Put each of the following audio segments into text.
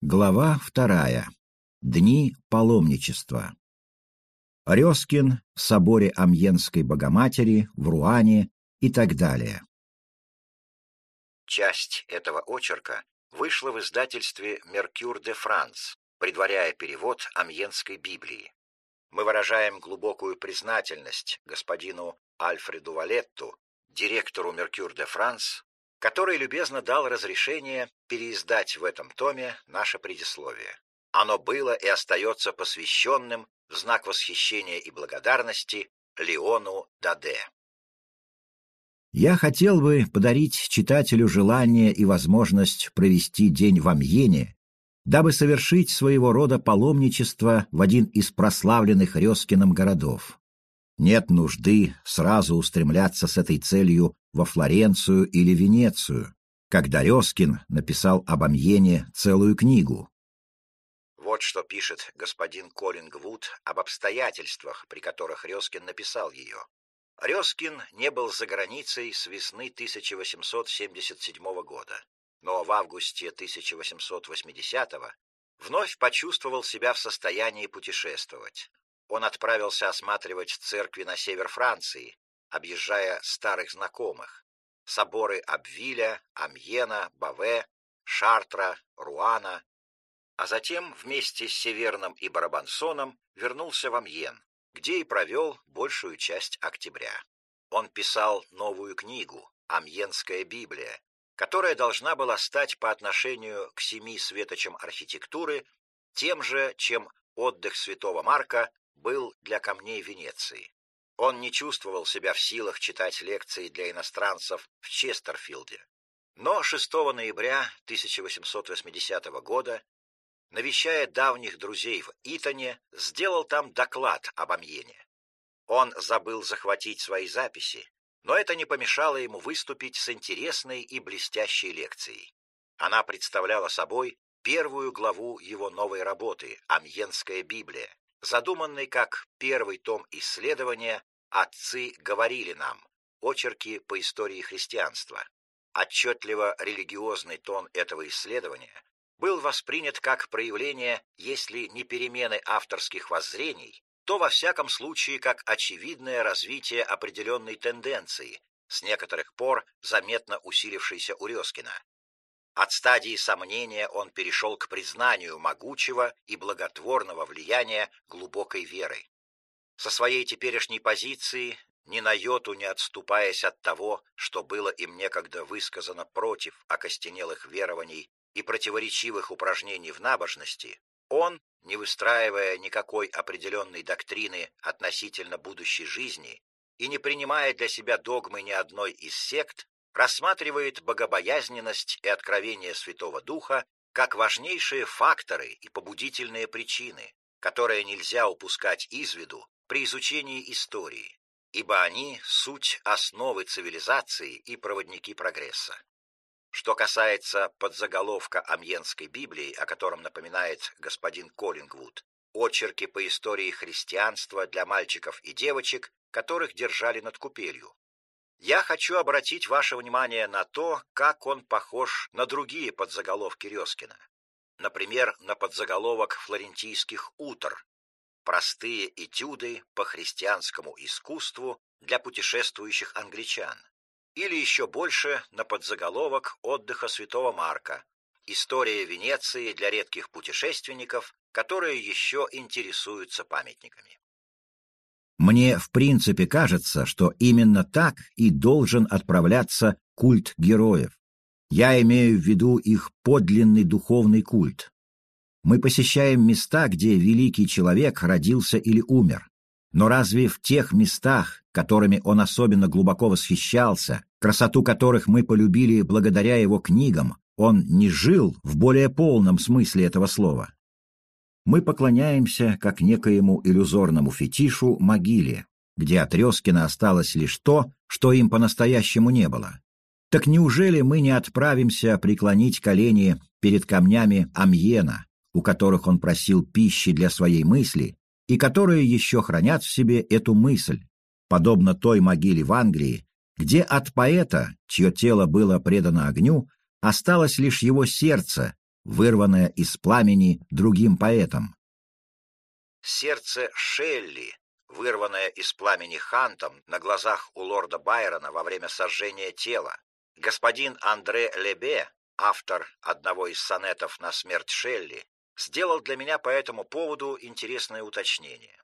Глава вторая. Дни паломничества. Резкин в соборе Амьенской Богоматери, в Руане и так далее. Часть этого очерка вышла в издательстве «Меркюр де Франс», предваряя перевод Амьенской Библии. Мы выражаем глубокую признательность господину Альфреду Валетту, директору «Меркюр де Франс», который любезно дал разрешение переиздать в этом томе наше предисловие. Оно было и остается посвященным в знак восхищения и благодарности Леону Даде. Я хотел бы подарить читателю желание и возможность провести день в Амьене, дабы совершить своего рода паломничество в один из прославленных Резкиным городов. Нет нужды сразу устремляться с этой целью во Флоренцию или Венецию, когда Резкин написал об Амьене целую книгу. Вот что пишет господин Коллингвуд об обстоятельствах, при которых Резкин написал ее. Резкин не был за границей с весны 1877 года, но в августе 1880 вновь почувствовал себя в состоянии путешествовать. Он отправился осматривать церкви на север Франции, объезжая старых знакомых. Соборы Абвиля, Амьена, Баве, Шартра, Руана. А затем вместе с Северным и Барабансоном вернулся в Амьен, где и провел большую часть октября. Он писал новую книгу «Амьенская Библия», которая должна была стать по отношению к семи светочам архитектуры тем же, чем отдых святого Марка был для камней Венеции. Он не чувствовал себя в силах читать лекции для иностранцев в Честерфилде. Но 6 ноября 1880 года, навещая давних друзей в Итоне, сделал там доклад об Амьене. Он забыл захватить свои записи, но это не помешало ему выступить с интересной и блестящей лекцией. Она представляла собой первую главу его новой работы «Амьенская Библия», задуманный как первый том исследования «Отцы говорили нам. Очерки по истории христианства». Отчетливо религиозный тон этого исследования был воспринят как проявление, если не перемены авторских воззрений, то во всяком случае как очевидное развитие определенной тенденции, с некоторых пор заметно усилившейся у Резкина. От стадии сомнения он перешел к признанию могучего и благотворного влияния глубокой веры. Со своей теперешней позиции, ни на йоту не отступаясь от того, что было им некогда высказано против окостенелых верований и противоречивых упражнений в набожности, он, не выстраивая никакой определенной доктрины относительно будущей жизни и не принимая для себя догмы ни одной из сект, рассматривает богобоязненность и откровение Святого Духа как важнейшие факторы и побудительные причины, которые нельзя упускать из виду при изучении истории, ибо они — суть основы цивилизации и проводники прогресса. Что касается подзаголовка Амьенской Библии, о котором напоминает господин Коллингвуд, очерки по истории христианства для мальчиков и девочек, которых держали над купелью, я хочу обратить ваше внимание на то, как он похож на другие подзаголовки Резкина. Например, на подзаголовок «Флорентийских утр» «Простые этюды по христианскому искусству для путешествующих англичан» или еще больше на подзаголовок «Отдыха святого Марка» «История Венеции для редких путешественников, которые еще интересуются памятниками». Мне в принципе кажется, что именно так и должен отправляться культ героев. Я имею в виду их подлинный духовный культ. Мы посещаем места, где великий человек родился или умер. Но разве в тех местах, которыми он особенно глубоко восхищался, красоту которых мы полюбили благодаря его книгам, он не жил в более полном смысле этого слова? Мы поклоняемся, как некоему иллюзорному фетишу, могиле, где от Резкина осталось лишь то, что им по-настоящему не было. Так неужели мы не отправимся преклонить колени перед камнями Амьена, у которых он просил пищи для своей мысли, и которые еще хранят в себе эту мысль, подобно той могиле в Англии, где от поэта, чье тело было предано огню, осталось лишь его сердце, вырванное из пламени другим поэтом. Сердце Шелли, вырванное из пламени Хантом на глазах у лорда Байрона во время сожжения тела. Господин Андре Лебе, автор одного из сонетов на смерть Шелли, сделал для меня по этому поводу интересное уточнение.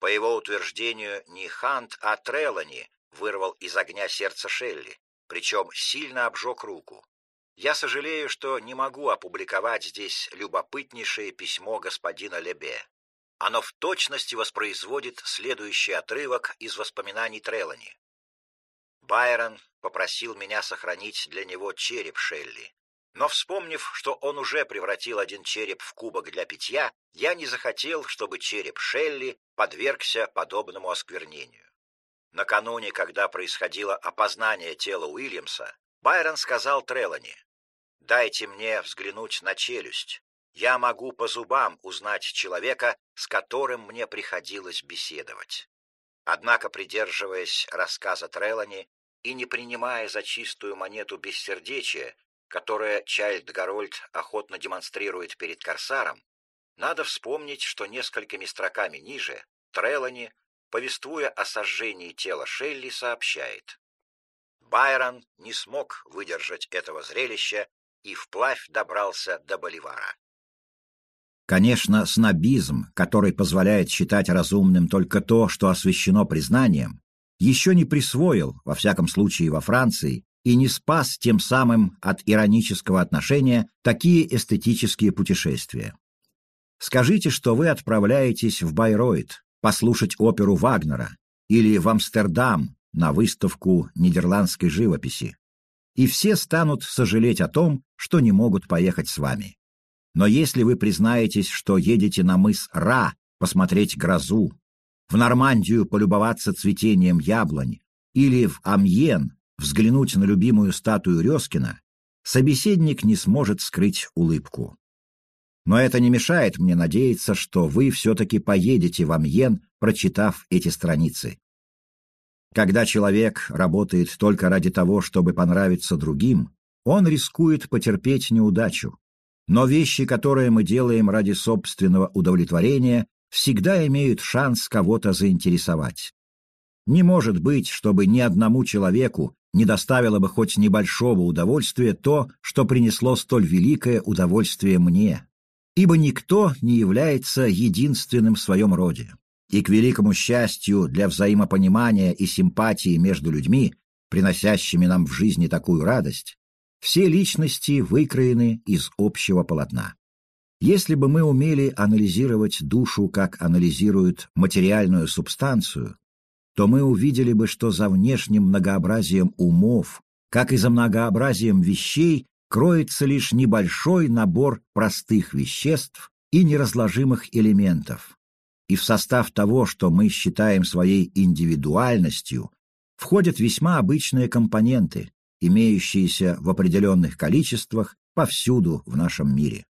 По его утверждению, не Хант, а Трелани вырвал из огня сердце Шелли, причем сильно обжег руку. Я сожалею, что не могу опубликовать здесь любопытнейшее письмо господина Лебе. Оно в точности воспроизводит следующий отрывок из воспоминаний Трелани. Байрон попросил меня сохранить для него череп Шелли. Но вспомнив, что он уже превратил один череп в кубок для питья, я не захотел, чтобы череп Шелли подвергся подобному осквернению. Накануне, когда происходило опознание тела Уильямса, Байрон сказал Трелани, «Дайте мне взглянуть на челюсть. Я могу по зубам узнать человека, с которым мне приходилось беседовать». Однако, придерживаясь рассказа Трелани и не принимая за чистую монету бессердечия, которое Чайльд Гарольд охотно демонстрирует перед Корсаром, надо вспомнить, что несколькими строками ниже Трелани повествуя о сожжении тела Шелли, сообщает. Байрон не смог выдержать этого зрелища и вплавь добрался до Боливара. Конечно, снобизм, который позволяет считать разумным только то, что освящено признанием, еще не присвоил, во всяком случае во Франции, и не спас тем самым от иронического отношения такие эстетические путешествия. Скажите, что вы отправляетесь в Байройт, послушать оперу Вагнера или в Амстердам на выставку нидерландской живописи. И все станут сожалеть о том, что не могут поехать с вами. Но если вы признаетесь, что едете на мыс Ра посмотреть грозу, в Нормандию полюбоваться цветением яблонь или в Амьен взглянуть на любимую статую Резкина, собеседник не сможет скрыть улыбку. Но это не мешает мне надеяться, что вы все-таки поедете в Амьен, прочитав эти страницы. Когда человек работает только ради того, чтобы понравиться другим, он рискует потерпеть неудачу. Но вещи, которые мы делаем ради собственного удовлетворения, всегда имеют шанс кого-то заинтересовать. Не может быть, чтобы ни одному человеку не доставило бы хоть небольшого удовольствия то, что принесло столь великое удовольствие мне ибо никто не является единственным в своем роде. И к великому счастью для взаимопонимания и симпатии между людьми, приносящими нам в жизни такую радость, все личности выкроены из общего полотна. Если бы мы умели анализировать душу, как анализируют материальную субстанцию, то мы увидели бы, что за внешним многообразием умов, как и за многообразием вещей, кроется лишь небольшой набор простых веществ и неразложимых элементов. И в состав того, что мы считаем своей индивидуальностью, входят весьма обычные компоненты, имеющиеся в определенных количествах повсюду в нашем мире.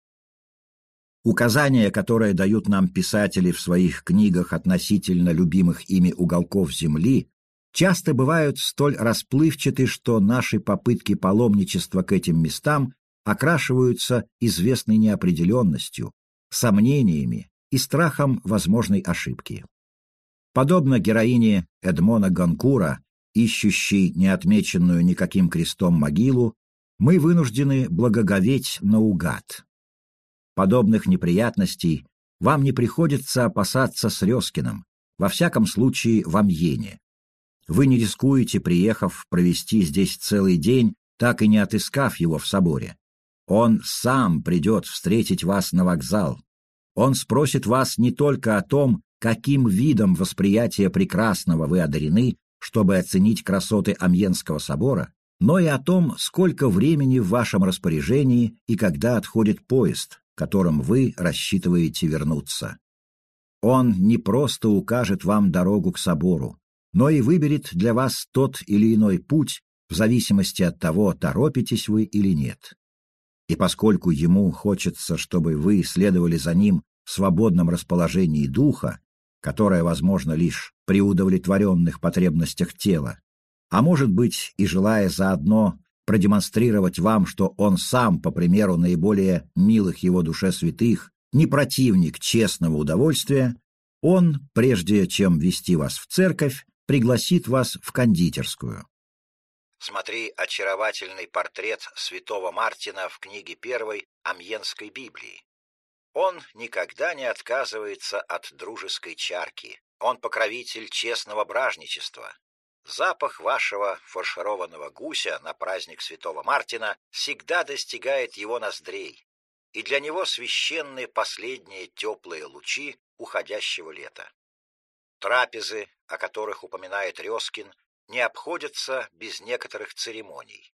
Указания, которые дают нам писатели в своих книгах относительно любимых ими уголков Земли, часто бывают столь расплывчаты, что наши попытки паломничества к этим местам окрашиваются известной неопределенностью, сомнениями и страхом возможной ошибки. Подобно героине Эдмона Ганкура, ищущей неотмеченную никаким крестом могилу, мы вынуждены благоговеть наугад. Подобных неприятностей вам не приходится опасаться с Резкиным, во всяком случае в Амьене. Вы не рискуете, приехав, провести здесь целый день, так и не отыскав его в соборе. Он сам придет встретить вас на вокзал. Он спросит вас не только о том, каким видом восприятия прекрасного вы одарены, чтобы оценить красоты Амьенского собора, но и о том, сколько времени в вашем распоряжении и когда отходит поезд, которым вы рассчитываете вернуться. Он не просто укажет вам дорогу к собору, но и выберет для вас тот или иной путь в зависимости от того, торопитесь вы или нет. И поскольку ему хочется, чтобы вы следовали за ним свободном расположении духа, которое возможно лишь при удовлетворенных потребностях тела, а может быть и желая заодно продемонстрировать вам, что он сам, по примеру наиболее милых его душе святых, не противник честного удовольствия, он, прежде чем вести вас в церковь, пригласит вас в кондитерскую. Смотри очаровательный портрет святого Мартина в книге первой Амьенской Библии. Он никогда не отказывается от дружеской чарки. Он покровитель честного бражничества. Запах вашего фаршированного гуся на праздник святого Мартина всегда достигает его ноздрей, и для него священны последние теплые лучи уходящего лета. Трапезы, о которых упоминает Резкин, не обходятся без некоторых церемоний.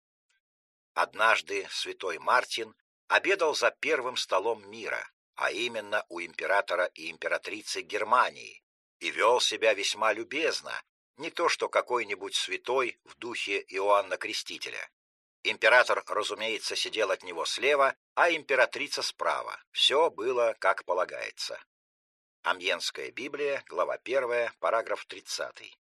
Однажды святой Мартин обедал за первым столом мира, а именно у императора и императрицы Германии, и вел себя весьма любезно, не то что какой-нибудь святой в духе Иоанна Крестителя. Император, разумеется, сидел от него слева, а императрица справа. Все было как полагается. Амьенская Библия, глава 1, параграф 30.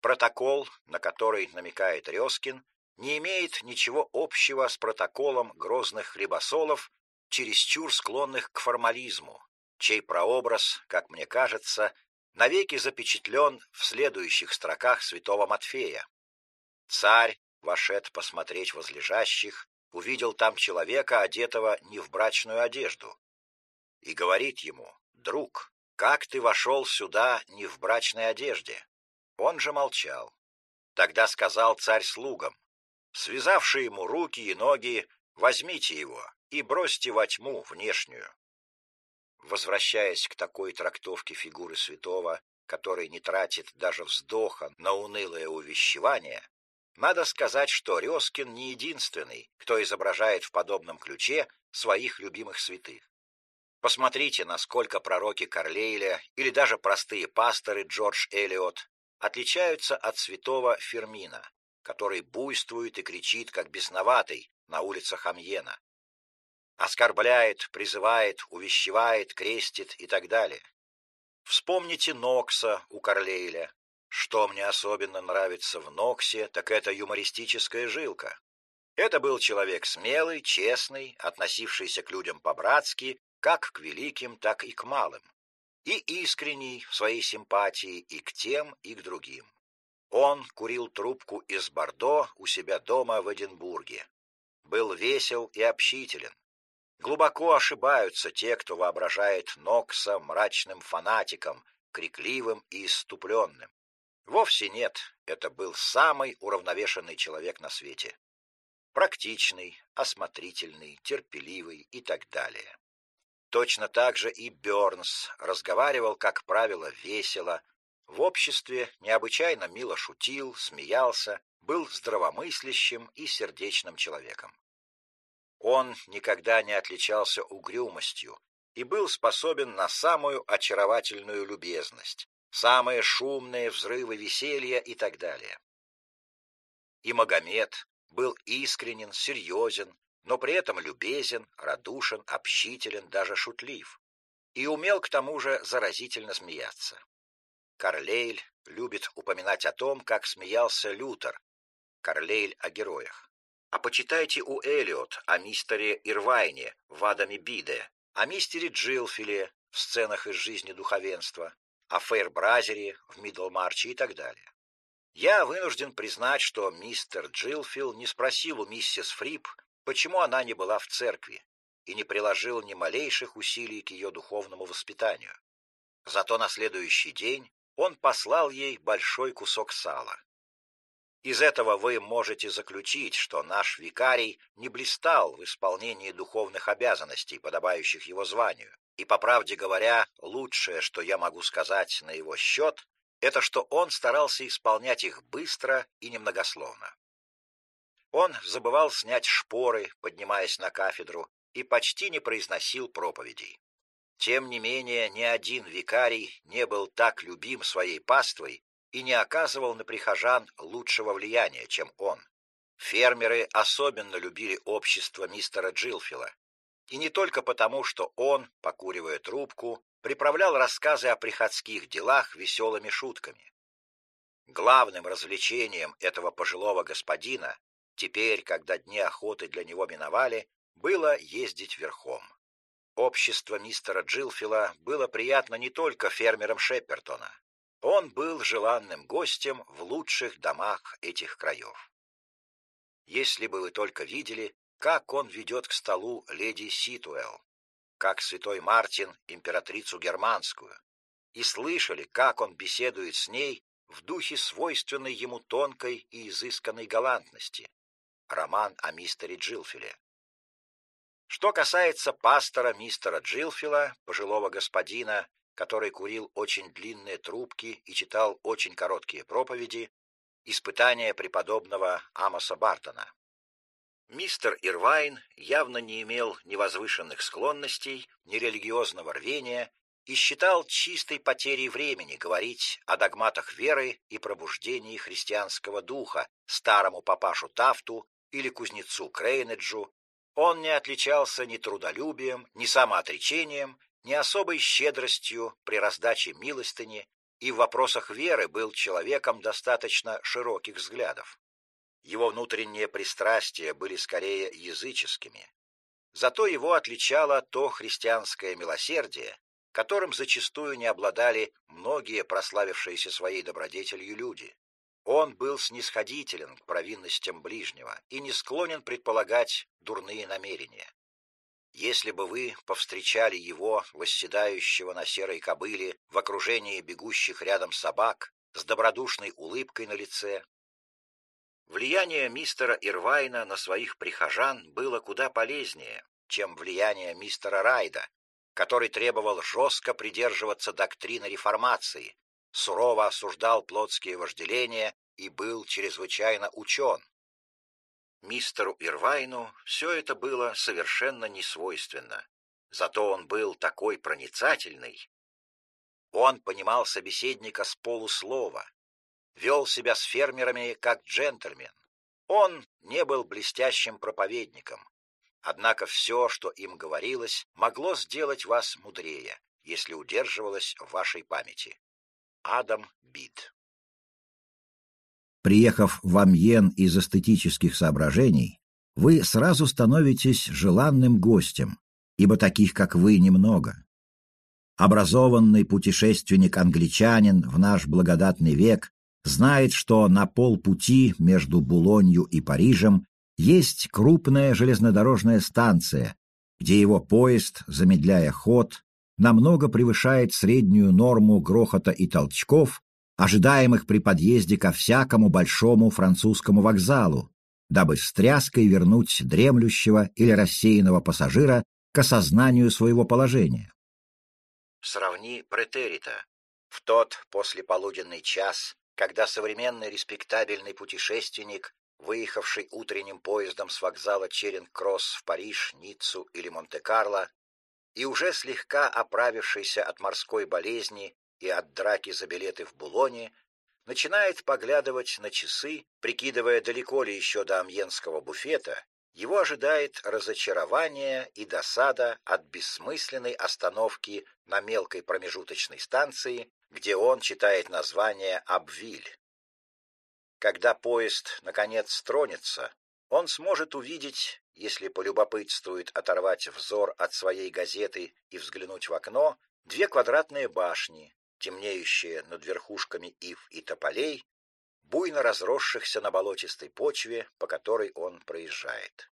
Протокол, на который намекает Резкин, не имеет ничего общего с протоколом грозных хлебосолов, чересчур склонных к формализму, чей прообраз, как мне кажется, навеки запечатлен в следующих строках святого Матфея. Царь, вошед посмотреть возлежащих, увидел там человека, одетого не в брачную одежду, и говорит ему, «Друг, как ты вошел сюда не в брачной одежде?» Он же молчал. Тогда сказал царь слугам, связавши ему руки и ноги, возьмите его и бросьте во тьму внешнюю. Возвращаясь к такой трактовке фигуры святого, который не тратит даже вздоха на унылое увещевание, надо сказать, что Резкин не единственный, кто изображает в подобном ключе своих любимых святых. Посмотрите, насколько пророки Карлейля или даже простые пасторы Джордж Эллиот отличаются от святого Фермина, который буйствует и кричит, как бесноватый, на улицах Амьена. Оскорбляет, призывает, увещевает, крестит и так далее. Вспомните Нокса у Карлейля. Что мне особенно нравится в Ноксе, так это юмористическая жилка. Это был человек смелый, честный, относившийся к людям по-братски, как к великим, так и к малым и искренний в своей симпатии и к тем, и к другим. Он курил трубку из Бордо у себя дома в Эдинбурге. Был весел и общителен. Глубоко ошибаются те, кто воображает Нокса мрачным фанатиком, крикливым и иступленным. Вовсе нет, это был самый уравновешенный человек на свете. Практичный, осмотрительный, терпеливый и так далее. Точно так же и Бернс разговаривал, как правило, весело, в обществе необычайно мило шутил, смеялся, был здравомыслящим и сердечным человеком. Он никогда не отличался угрюмостью и был способен на самую очаровательную любезность, самые шумные взрывы веселья и так далее. И Магомед был искренен, серьезен, но при этом любезен, радушен, общителен, даже шутлив. И умел к тому же заразительно смеяться. Карлейль любит упоминать о том, как смеялся Лютер. Карлейль о героях. А почитайте у Элиот о мистере Ирвайне в Адаме Биде, о мистере Джилфиле в сценах из жизни духовенства, о Фейрбразере в Мидлмарче и так далее. Я вынужден признать, что мистер Джилфил не спросил у миссис Фрип, почему она не была в церкви и не приложил ни малейших усилий к ее духовному воспитанию. Зато на следующий день он послал ей большой кусок сала. Из этого вы можете заключить, что наш викарий не блистал в исполнении духовных обязанностей, подобающих его званию, и, по правде говоря, лучшее, что я могу сказать на его счет, это что он старался исполнять их быстро и немногословно. Он забывал снять шпоры, поднимаясь на кафедру, и почти не произносил проповедей. Тем не менее, ни один викарий не был так любим своей паствой и не оказывал на прихожан лучшего влияния, чем он. Фермеры особенно любили общество мистера Джилфила. И не только потому, что он, покуривая трубку, приправлял рассказы о приходских делах веселыми шутками. Главным развлечением этого пожилого господина Теперь, когда дни охоты для него миновали, было ездить верхом. Общество мистера Джилфила было приятно не только фермерам Шеппертона. Он был желанным гостем в лучших домах этих краев. Если бы вы только видели, как он ведет к столу леди Ситуэлл, как святой Мартин императрицу германскую, и слышали, как он беседует с ней в духе свойственной ему тонкой и изысканной галантности. Роман о мистере Джилфиле. Что касается пастора мистера Джилфила, пожилого господина, который курил очень длинные трубки и читал очень короткие проповеди, испытания преподобного Амоса Бартона. Мистер Ирвайн явно не имел ни возвышенных склонностей, ни религиозного рвения и считал чистой потерей времени говорить о догматах веры и пробуждении христианского духа старому папашу Тафту или кузнецу Крейнеджу. Он не отличался ни трудолюбием, ни самоотречением, ни особой щедростью при раздаче милостыни и в вопросах веры был человеком достаточно широких взглядов. Его внутренние пристрастия были скорее языческими. Зато его отличало то христианское милосердие, которым зачастую не обладали многие прославившиеся своей добродетелью люди. Он был снисходителен к провинностям ближнего и не склонен предполагать дурные намерения. Если бы вы повстречали его, восседающего на серой кобыле, в окружении бегущих рядом собак, с добродушной улыбкой на лице, Влияние мистера Ирвайна на своих прихожан было куда полезнее, чем влияние мистера Райда, который требовал жестко придерживаться доктрины реформации, сурово осуждал плотские вожделения и был чрезвычайно учен. Мистеру Ирвайну все это было совершенно несвойственно, зато он был такой проницательный. Он понимал собеседника с полуслова, вел себя с фермерами как джентльмен. Он не был блестящим проповедником. Однако все, что им говорилось, могло сделать вас мудрее, если удерживалось в вашей памяти. Адам Бид Приехав в Амьен из эстетических соображений, вы сразу становитесь желанным гостем, ибо таких, как вы, немного. Образованный путешественник-англичанин в наш благодатный век знает, что на полпути между Булонью и Парижем есть крупная железнодорожная станция, где его поезд, замедляя ход, намного превышает среднюю норму грохота и толчков, ожидаемых при подъезде ко всякому большому французскому вокзалу, дабы с тряской вернуть дремлющего или рассеянного пассажира к осознанию своего положения. Сравни претерита. В тот послеполуденный час когда современный респектабельный путешественник, выехавший утренним поездом с вокзала Черинг-Кросс в Париж, Ниццу или Монте-Карло, и уже слегка оправившийся от морской болезни и от драки за билеты в Булоне, начинает поглядывать на часы, прикидывая, далеко ли еще до амьенского буфета, его ожидает разочарование и досада от бессмысленной остановки на мелкой промежуточной станции, где он читает название «Абвиль». Когда поезд, наконец, тронется, он сможет увидеть, если полюбопытствует оторвать взор от своей газеты и взглянуть в окно, две квадратные башни, темнеющие над верхушками ив и тополей, буйно разросшихся на болотистой почве, по которой он проезжает.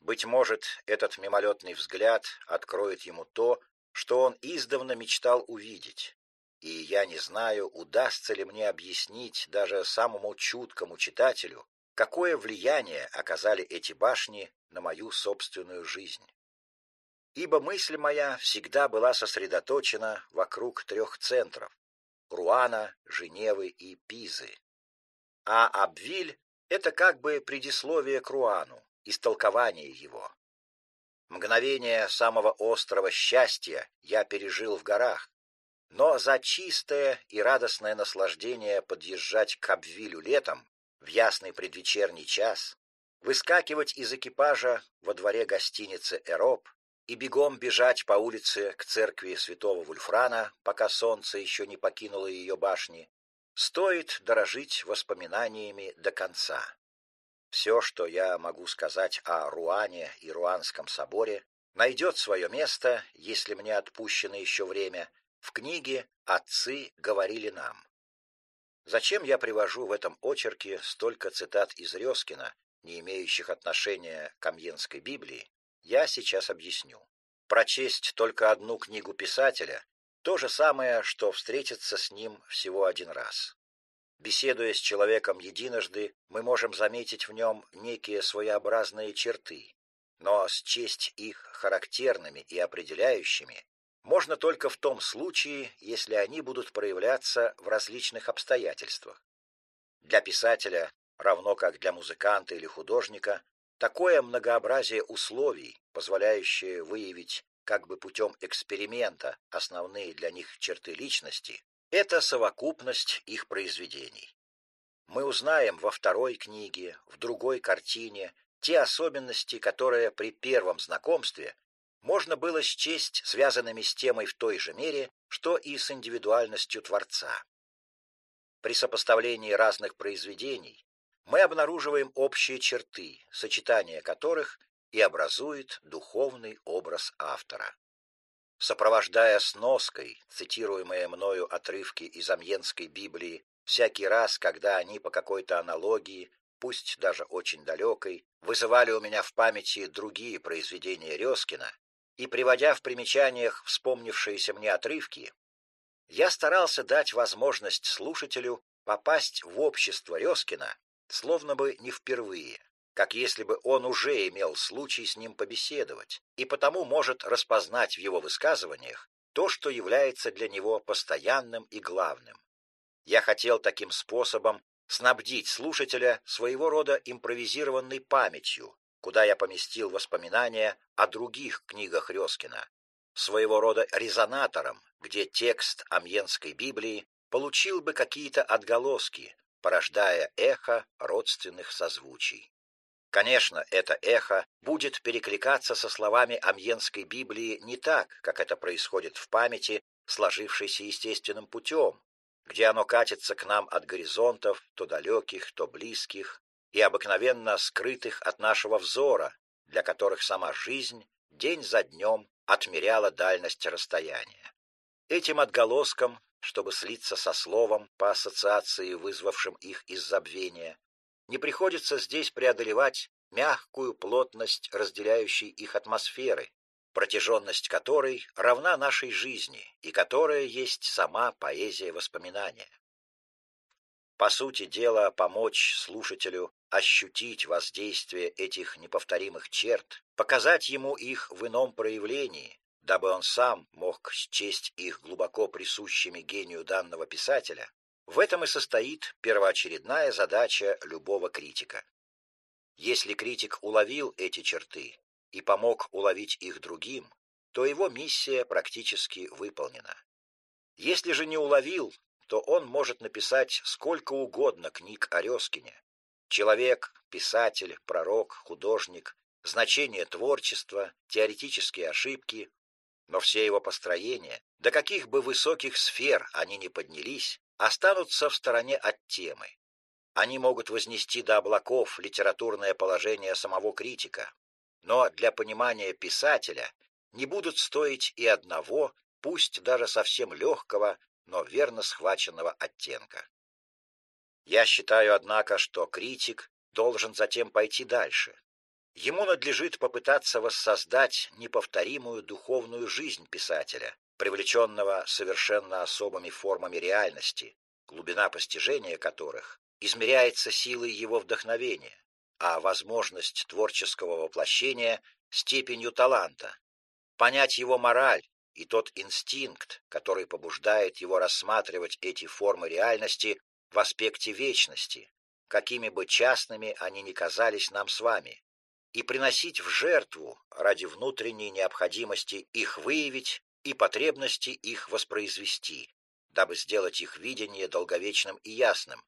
Быть может, этот мимолетный взгляд откроет ему то, что он издавна мечтал увидеть, и я не знаю, удастся ли мне объяснить даже самому чуткому читателю, какое влияние оказали эти башни на мою собственную жизнь. Ибо мысль моя всегда была сосредоточена вокруг трех центров — Руана, Женевы и Пизы. А Абвиль — это как бы предисловие к Руану, истолкование его. Мгновение самого острого счастья я пережил в горах, но за чистое и радостное наслаждение подъезжать к Абвилю летом, в ясный предвечерний час, выскакивать из экипажа во дворе гостиницы «Эроп» и бегом бежать по улице к церкви святого Вульфрана, пока солнце еще не покинуло ее башни, стоит дорожить воспоминаниями до конца. Все, что я могу сказать о Руане и Руанском соборе, найдет свое место, если мне отпущено еще время, в книге «Отцы говорили нам». Зачем я привожу в этом очерке столько цитат из Резкина, не имеющих отношения к Амьенской Библии, я сейчас объясню. Прочесть только одну книгу писателя – то же самое, что встретиться с ним всего один раз. Беседуя с человеком единожды, мы можем заметить в нем некие своеобразные черты, но счесть их характерными и определяющими можно только в том случае, если они будут проявляться в различных обстоятельствах. Для писателя, равно как для музыканта или художника, такое многообразие условий, позволяющее выявить как бы путем эксперимента основные для них черты личности, это совокупность их произведений. Мы узнаем во второй книге, в другой картине те особенности, которые при первом знакомстве можно было счесть связанными с темой в той же мере, что и с индивидуальностью Творца. При сопоставлении разных произведений мы обнаруживаем общие черты, сочетание которых и образует духовный образ автора сопровождая сноской цитируемые мною отрывки из Амьенской Библии всякий раз, когда они по какой-то аналогии, пусть даже очень далекой, вызывали у меня в памяти другие произведения Резкина, и, приводя в примечаниях вспомнившиеся мне отрывки, я старался дать возможность слушателю попасть в общество Резкина, словно бы не впервые, как если бы он уже имел случай с ним побеседовать, и потому может распознать в его высказываниях то, что является для него постоянным и главным. Я хотел таким способом снабдить слушателя своего рода импровизированной памятью, куда я поместил воспоминания о других книгах Резкина, своего рода резонатором, где текст Амьенской Библии получил бы какие-то отголоски, порождая эхо родственных созвучий. Конечно, это эхо будет перекликаться со словами Амьенской Библии не так, как это происходит в памяти, сложившейся естественным путем, где оно катится к нам от горизонтов, то далеких, то близких, и обыкновенно скрытых от нашего взора, для которых сама жизнь день за днем отмеряла дальность расстояния. Этим отголоском, чтобы слиться со словом по ассоциации, вызвавшим их из забвения, не приходится здесь преодолевать мягкую плотность разделяющей их атмосферы, протяженность которой равна нашей жизни и которая есть сама поэзия воспоминания. По сути дела, помочь слушателю ощутить воздействие этих неповторимых черт, показать ему их в ином проявлении, дабы он сам мог счесть их глубоко присущими гению данного писателя, в этом и состоит первоочередная задача любого критика. Если критик уловил эти черты и помог уловить их другим, то его миссия практически выполнена. Если же не уловил, то он может написать сколько угодно книг о Резкине. Человек, писатель, пророк, художник, значение творчества, теоретические ошибки, но все его построения, до каких бы высоких сфер они ни поднялись, останутся в стороне от темы. Они могут вознести до облаков литературное положение самого критика, но для понимания писателя не будут стоить и одного, пусть даже совсем легкого, но верно схваченного оттенка. Я считаю, однако, что критик должен затем пойти дальше. Ему надлежит попытаться воссоздать неповторимую духовную жизнь писателя, привлеченного совершенно особыми формами реальности, глубина постижения которых измеряется силой его вдохновения, а возможность творческого воплощения — степенью таланта. Понять его мораль и тот инстинкт, который побуждает его рассматривать эти формы реальности в аспекте вечности, какими бы частными они ни казались нам с вами, и приносить в жертву ради внутренней необходимости их выявить и потребности их воспроизвести, дабы сделать их видение долговечным и ясным.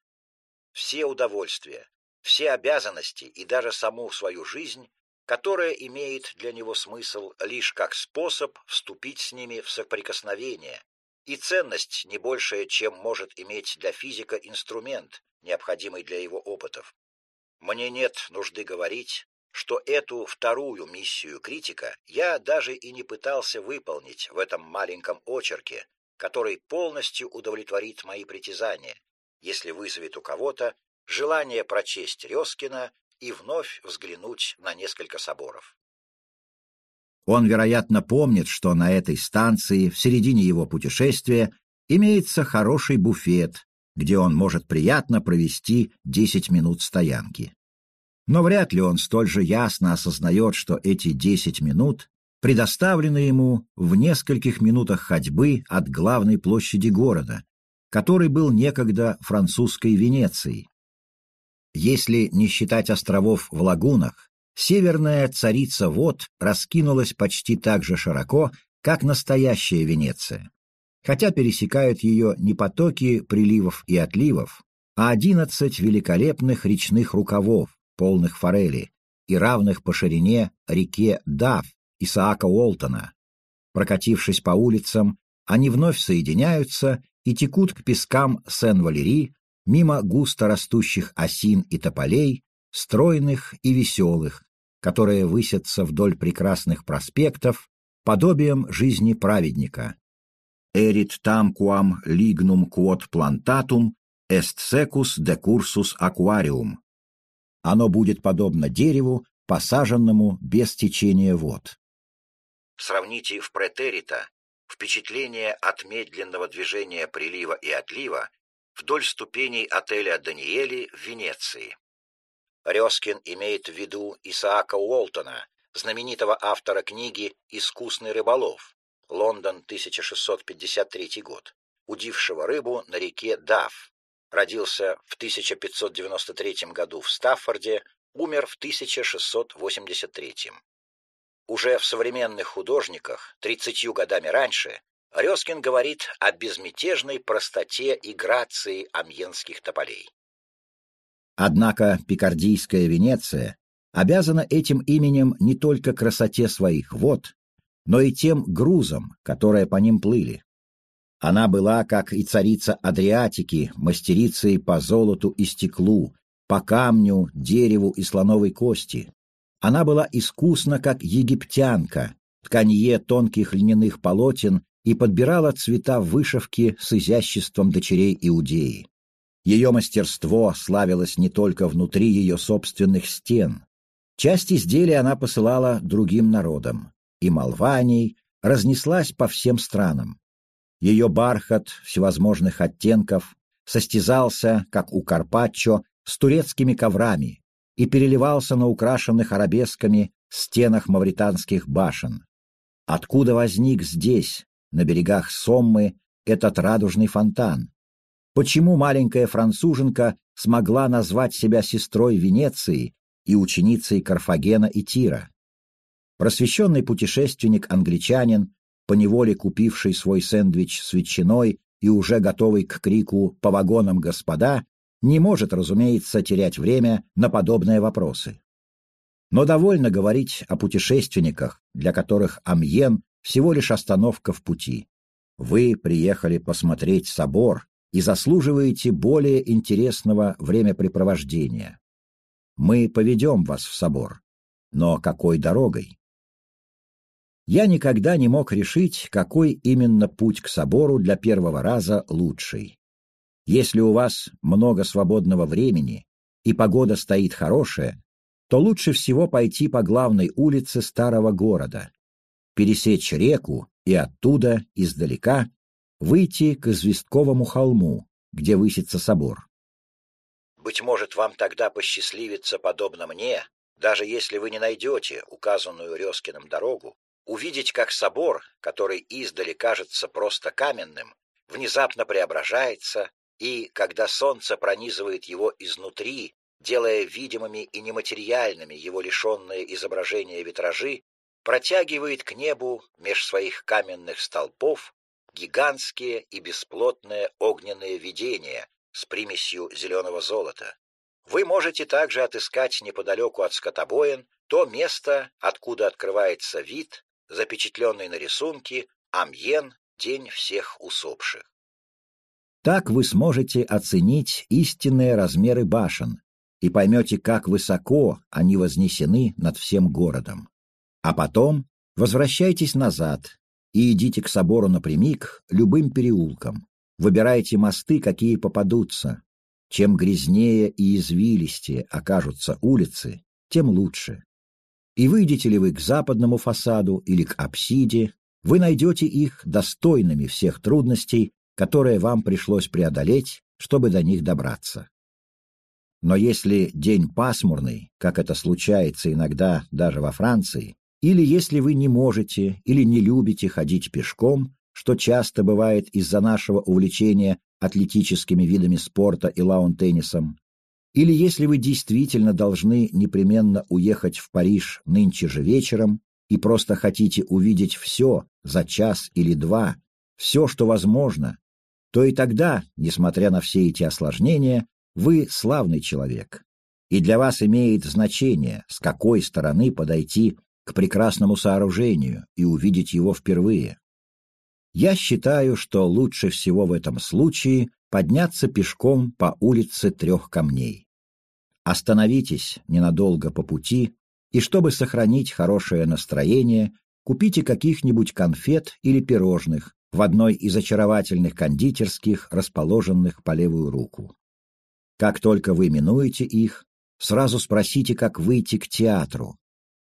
Все удовольствия, все обязанности и даже саму свою жизнь, которая имеет для него смысл лишь как способ вступить с ними в соприкосновение, и ценность не большая, чем может иметь для физика инструмент, необходимый для его опытов. Мне нет нужды говорить, что эту вторую миссию критика я даже и не пытался выполнить в этом маленьком очерке, который полностью удовлетворит мои притязания, если вызовет у кого-то желание прочесть Резкина и вновь взглянуть на несколько соборов. Он, вероятно, помнит, что на этой станции, в середине его путешествия, имеется хороший буфет, где он может приятно провести 10 минут стоянки. Но вряд ли он столь же ясно осознает, что эти 10 минут предоставлены ему в нескольких минутах ходьбы от главной площади города, который был некогда французской Венецией. Если не считать островов в лагунах, Северная царица вод раскинулась почти так же широко, как настоящая Венеция. Хотя пересекают ее не потоки приливов и отливов, а одиннадцать великолепных речных рукавов, полных форели, и равных по ширине реке Дав Исаака Уолтона. Прокатившись по улицам, они вновь соединяются и текут к пескам Сен-Валери, мимо густо растущих осин и тополей, стройных и веселых, которые высятся вдоль прекрасных проспектов, подобием жизни праведника. «Эрит тамкуам лигнум quod plantatum est secus decursus aquarium». Оно будет подобно дереву, посаженному без течения вод. Сравните в претерита впечатление от медленного движения прилива и отлива вдоль ступеней отеля «Даниэли» в Венеции. Резкин имеет в виду Исаака Уолтона, знаменитого автора книги «Искусный рыболов», Лондон, 1653 год, удившего рыбу на реке Даф. Родился в 1593 году в Стаффорде, умер в 1683. Уже в современных художниках, 30 годами раньше, Резкин говорит о безмятежной простоте и грации амьенских тополей. Однако пикардийская Венеция обязана этим именем не только красоте своих вод, но и тем грузом, которые по ним плыли. Она была, как и царица Адриатики, мастерицей по золоту и стеклу, по камню, дереву и слоновой кости. Она была искусна, как египтянка, тканье тонких льняных полотен и подбирала цвета вышивки с изяществом дочерей Иудеи. Ее мастерство славилось не только внутри ее собственных стен. Часть изделий она посылала другим народам, и молва разнеслась по всем странам. Ее бархат всевозможных оттенков состязался, как у Карпаччо, с турецкими коврами и переливался на украшенных арабесками стенах мавританских башен. Откуда возник здесь, на берегах Соммы, этот радужный фонтан? Почему маленькая француженка смогла назвать себя сестрой Венеции и ученицей Карфагена и Тира. Просвещенный путешественник-англичанин, поневоле купивший свой сэндвич с ветчиной и уже готовый к крику «по вагонам, господа», не может, разумеется, терять время на подобные вопросы. Но довольно говорить о путешественниках, для которых Амьен всего лишь остановка в пути. Вы приехали посмотреть собор, и заслуживаете более интересного времяпрепровождения. Мы поведем вас в собор. Но какой дорогой? Я никогда не мог решить, какой именно путь к собору для первого раза лучший. Если у вас много свободного времени и погода стоит хорошая, то лучше всего пойти по главной улице старого города, пересечь реку и оттуда, издалека, выйти к известковому холму, где высится собор. Быть может, вам тогда посчастливится, подобно мне, даже если вы не найдете указанную Резкиным дорогу, увидеть, как собор, который издали кажется просто каменным, внезапно преображается, и, когда солнце пронизывает его изнутри, делая видимыми и нематериальными его лишенные изображения витражи, протягивает к небу меж своих каменных столпов гигантские и бесплотные огненные видения с примесью зеленого золота. Вы можете также отыскать неподалеку от скотобоин то место, откуда открывается вид, запечатленный на рисунке «Амьен. День всех усопших». Так вы сможете оценить истинные размеры башен, и поймете, как высоко они вознесены над всем городом. А потом возвращайтесь назад и идите к собору напрямик любым переулком. Выбирайте мосты, какие попадутся. Чем грязнее и извилистее окажутся улицы, тем лучше. И выйдете ли вы к западному фасаду или к апсиде, вы найдете их достойными всех трудностей, которые вам пришлось преодолеть, чтобы до них добраться. Но если день пасмурный, как это случается иногда даже во Франции, или если вы не можете или не любите ходить пешком, что часто бывает из-за нашего увлечения атлетическими видами спорта и лаун-теннисом, или если вы действительно должны непременно уехать в Париж нынче же вечером и просто хотите увидеть все за час или два, все, что возможно, то и тогда, несмотря на все эти осложнения, вы славный человек. И для вас имеет значение, с какой стороны подойти к прекрасному сооружению и увидеть его впервые. Я считаю, что лучше всего в этом случае подняться пешком по улице трех камней. Остановитесь ненадолго по пути, и чтобы сохранить хорошее настроение, купите каких-нибудь конфет или пирожных в одной из очаровательных кондитерских, расположенных по левую руку. Как только вы минуете их, сразу спросите, как выйти к театру,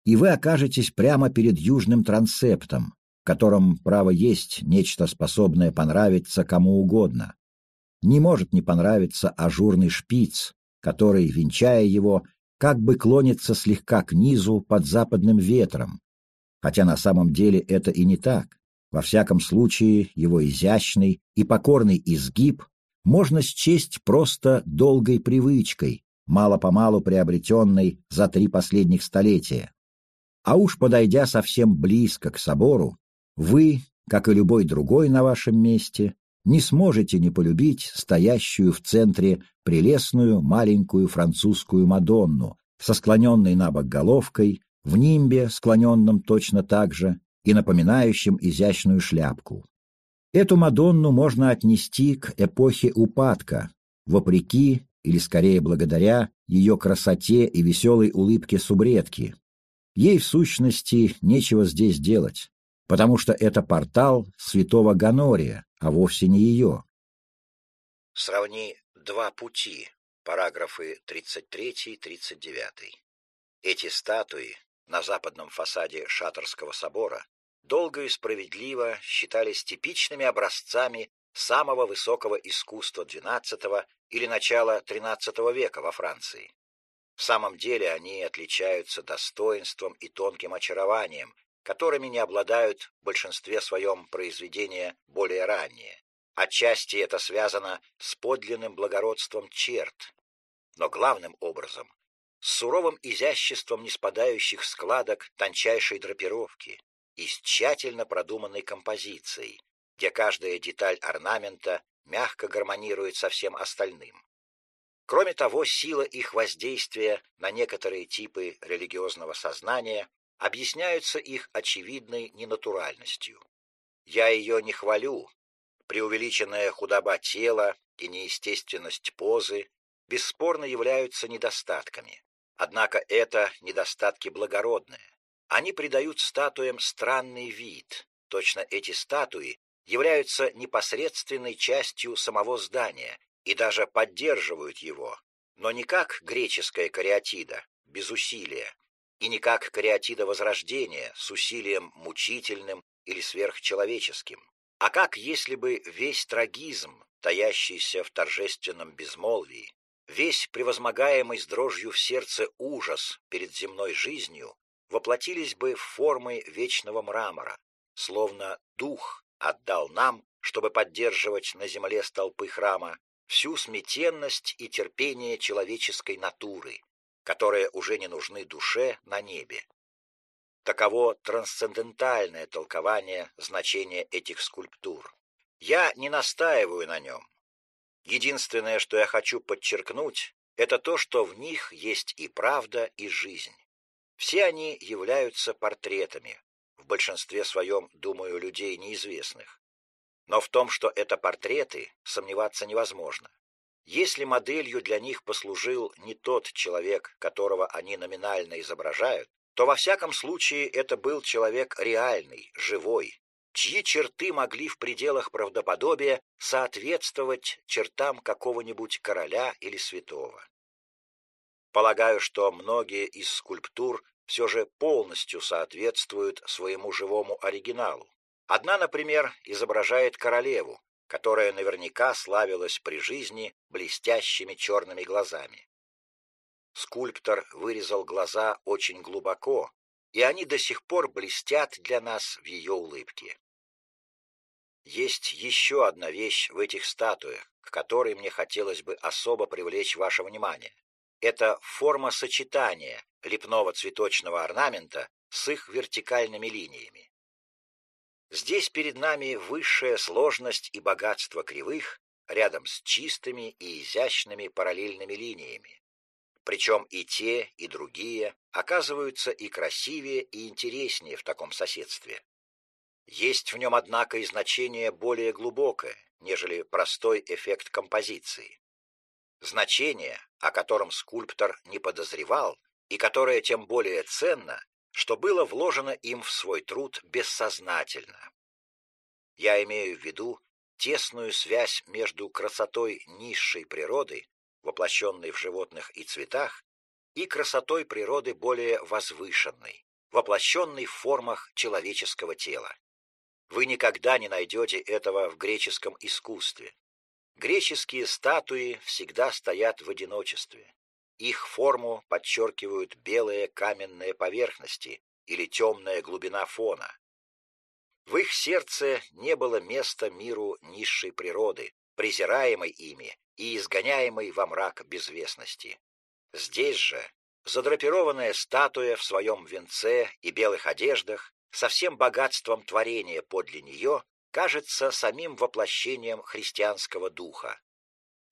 и вы окажетесь прямо перед южным трансептом, в котором, право, есть нечто способное понравиться кому угодно. Не может не понравиться ажурный шпиц, который, венчая его, как бы клонится слегка к низу под западным ветром, хотя на самом деле это и не так. Во всяком случае, его изящный и покорный изгиб можно счесть просто долгой привычкой, мало-помалу приобретенной за три последних столетия. А уж подойдя совсем близко к собору, вы, как и любой другой на вашем месте, не сможете не полюбить стоящую в центре прелестную маленькую французскую Мадонну со склоненной на бок головкой, в нимбе, склоненном точно так же, и напоминающем изящную шляпку. Эту Мадонну можно отнести к эпохе упадка, вопреки, или скорее благодаря, ее красоте и веселой улыбке субредки, Ей, в сущности, нечего здесь делать, потому что это портал святого Ганория, а вовсе не ее. Сравни два пути, параграфы 33-39. Эти статуи на западном фасаде Шаторского собора долго и справедливо считались типичными образцами самого высокого искусства XII или начала XIII века во Франции. В самом деле они отличаются достоинством и тонким очарованием, которыми не обладают в большинстве своем произведения более ранние. Отчасти это связано с подлинным благородством черт, но главным образом с суровым изяществом неспадающих складок тончайшей драпировки и с тщательно продуманной композицией, где каждая деталь орнамента мягко гармонирует со всем остальным. Кроме того, сила их воздействия на некоторые типы религиозного сознания объясняются их очевидной ненатуральностью. Я ее не хвалю. Преувеличенная худоба тела и неестественность позы бесспорно являются недостатками. Однако это недостатки благородные. Они придают статуям странный вид. Точно эти статуи являются непосредственной частью самого здания и даже поддерживают его, но не как греческая кариатида, без усилия, и не как кариатида Возрождения с усилием мучительным или сверхчеловеческим, а как если бы весь трагизм, таящийся в торжественном безмолвии, весь превозмогаемый с дрожью в сердце ужас перед земной жизнью, воплотились бы в формы вечного мрамора, словно дух отдал нам, чтобы поддерживать на земле столпы храма, всю сметенность и терпение человеческой натуры, которые уже не нужны душе на небе. Таково трансцендентальное толкование значения этих скульптур. Я не настаиваю на нем. Единственное, что я хочу подчеркнуть, это то, что в них есть и правда, и жизнь. Все они являются портретами, в большинстве своем, думаю, людей неизвестных. Но в том, что это портреты, сомневаться невозможно. Если моделью для них послужил не тот человек, которого они номинально изображают, то во всяком случае это был человек реальный, живой, чьи черты могли в пределах правдоподобия соответствовать чертам какого-нибудь короля или святого. Полагаю, что многие из скульптур все же полностью соответствуют своему живому оригиналу. Одна, например, изображает королеву, которая наверняка славилась при жизни блестящими черными глазами. Скульптор вырезал глаза очень глубоко, и они до сих пор блестят для нас в ее улыбке. Есть еще одна вещь в этих статуях, к которой мне хотелось бы особо привлечь ваше внимание. Это форма сочетания лепного цветочного орнамента с их вертикальными линиями. Здесь перед нами высшая сложность и богатство кривых рядом с чистыми и изящными параллельными линиями. Причем и те, и другие оказываются и красивее, и интереснее в таком соседстве. Есть в нем, однако, и значение более глубокое, нежели простой эффект композиции. Значение, о котором скульптор не подозревал, и которое тем более ценно, что было вложено им в свой труд бессознательно. Я имею в виду тесную связь между красотой низшей природы, воплощенной в животных и цветах, и красотой природы более возвышенной, воплощенной в формах человеческого тела. Вы никогда не найдете этого в греческом искусстве. Греческие статуи всегда стоят в одиночестве. Их форму подчеркивают белые каменные поверхности или темная глубина фона. В их сердце не было места миру низшей природы, презираемой ими и изгоняемой во мрак безвестности. Здесь же задрапированная статуя в своем венце и белых одеждах со всем богатством творения подле нее кажется самим воплощением христианского духа,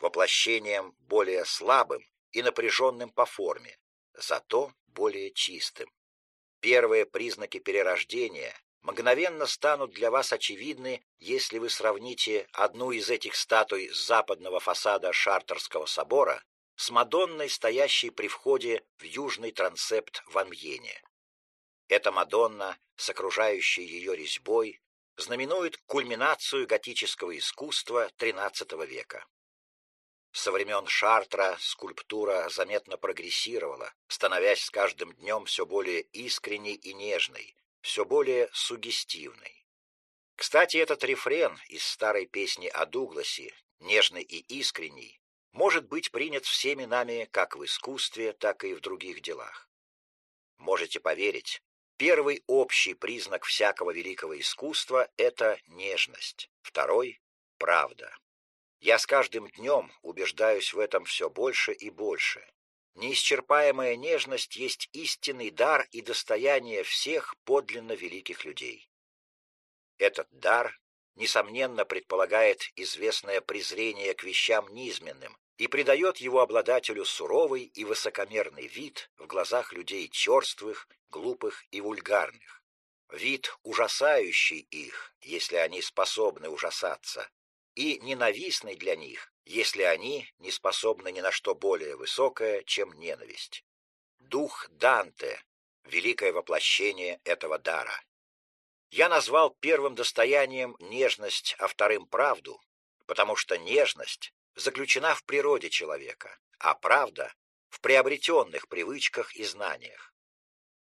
воплощением более слабым, и напряженным по форме, зато более чистым. Первые признаки перерождения мгновенно станут для вас очевидны, если вы сравните одну из этих статуй с западного фасада Шартерского собора с Мадонной, стоящей при входе в южный трансепт в Амьене. Эта Мадонна с окружающей ее резьбой знаменует кульминацию готического искусства XIII века. Со времен Шартра скульптура заметно прогрессировала, становясь с каждым днем все более искренней и нежной, все более сугестивной. Кстати, этот рефрен из старой песни о Дугласе, нежный и искренний, может быть принят всеми нами как в искусстве, так и в других делах. Можете поверить, первый общий признак всякого великого искусства — это нежность, второй — правда. Я с каждым днем убеждаюсь в этом все больше и больше. Неисчерпаемая нежность есть истинный дар и достояние всех подлинно великих людей. Этот дар, несомненно, предполагает известное презрение к вещам низменным и придает его обладателю суровый и высокомерный вид в глазах людей черствых, глупых и вульгарных. Вид, ужасающий их, если они способны ужасаться, и ненавистный для них, если они не способны ни на что более высокое, чем ненависть. Дух Данте — великое воплощение этого дара. Я назвал первым достоянием нежность, а вторым правду, потому что нежность заключена в природе человека, а правда — в приобретенных привычках и знаниях.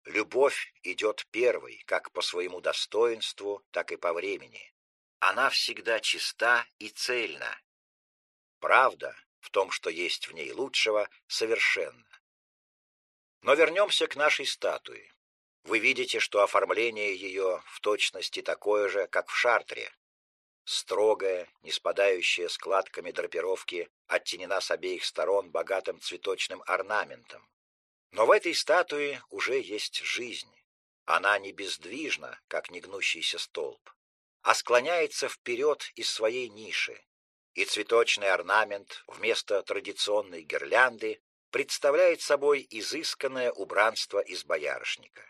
Любовь идет первой, как по своему достоинству, так и по времени она всегда чиста и цельна. Правда в том, что есть в ней лучшего, совершенно. Но вернемся к нашей статуе. Вы видите, что оформление ее в точности такое же, как в Шартре. Строгая, не спадающая складками драпировки, оттенена с обеих сторон богатым цветочным орнаментом. Но в этой статуе уже есть жизнь. Она не бездвижна, как негнущийся столб а склоняется вперед из своей ниши, и цветочный орнамент вместо традиционной гирлянды представляет собой изысканное убранство из боярышника.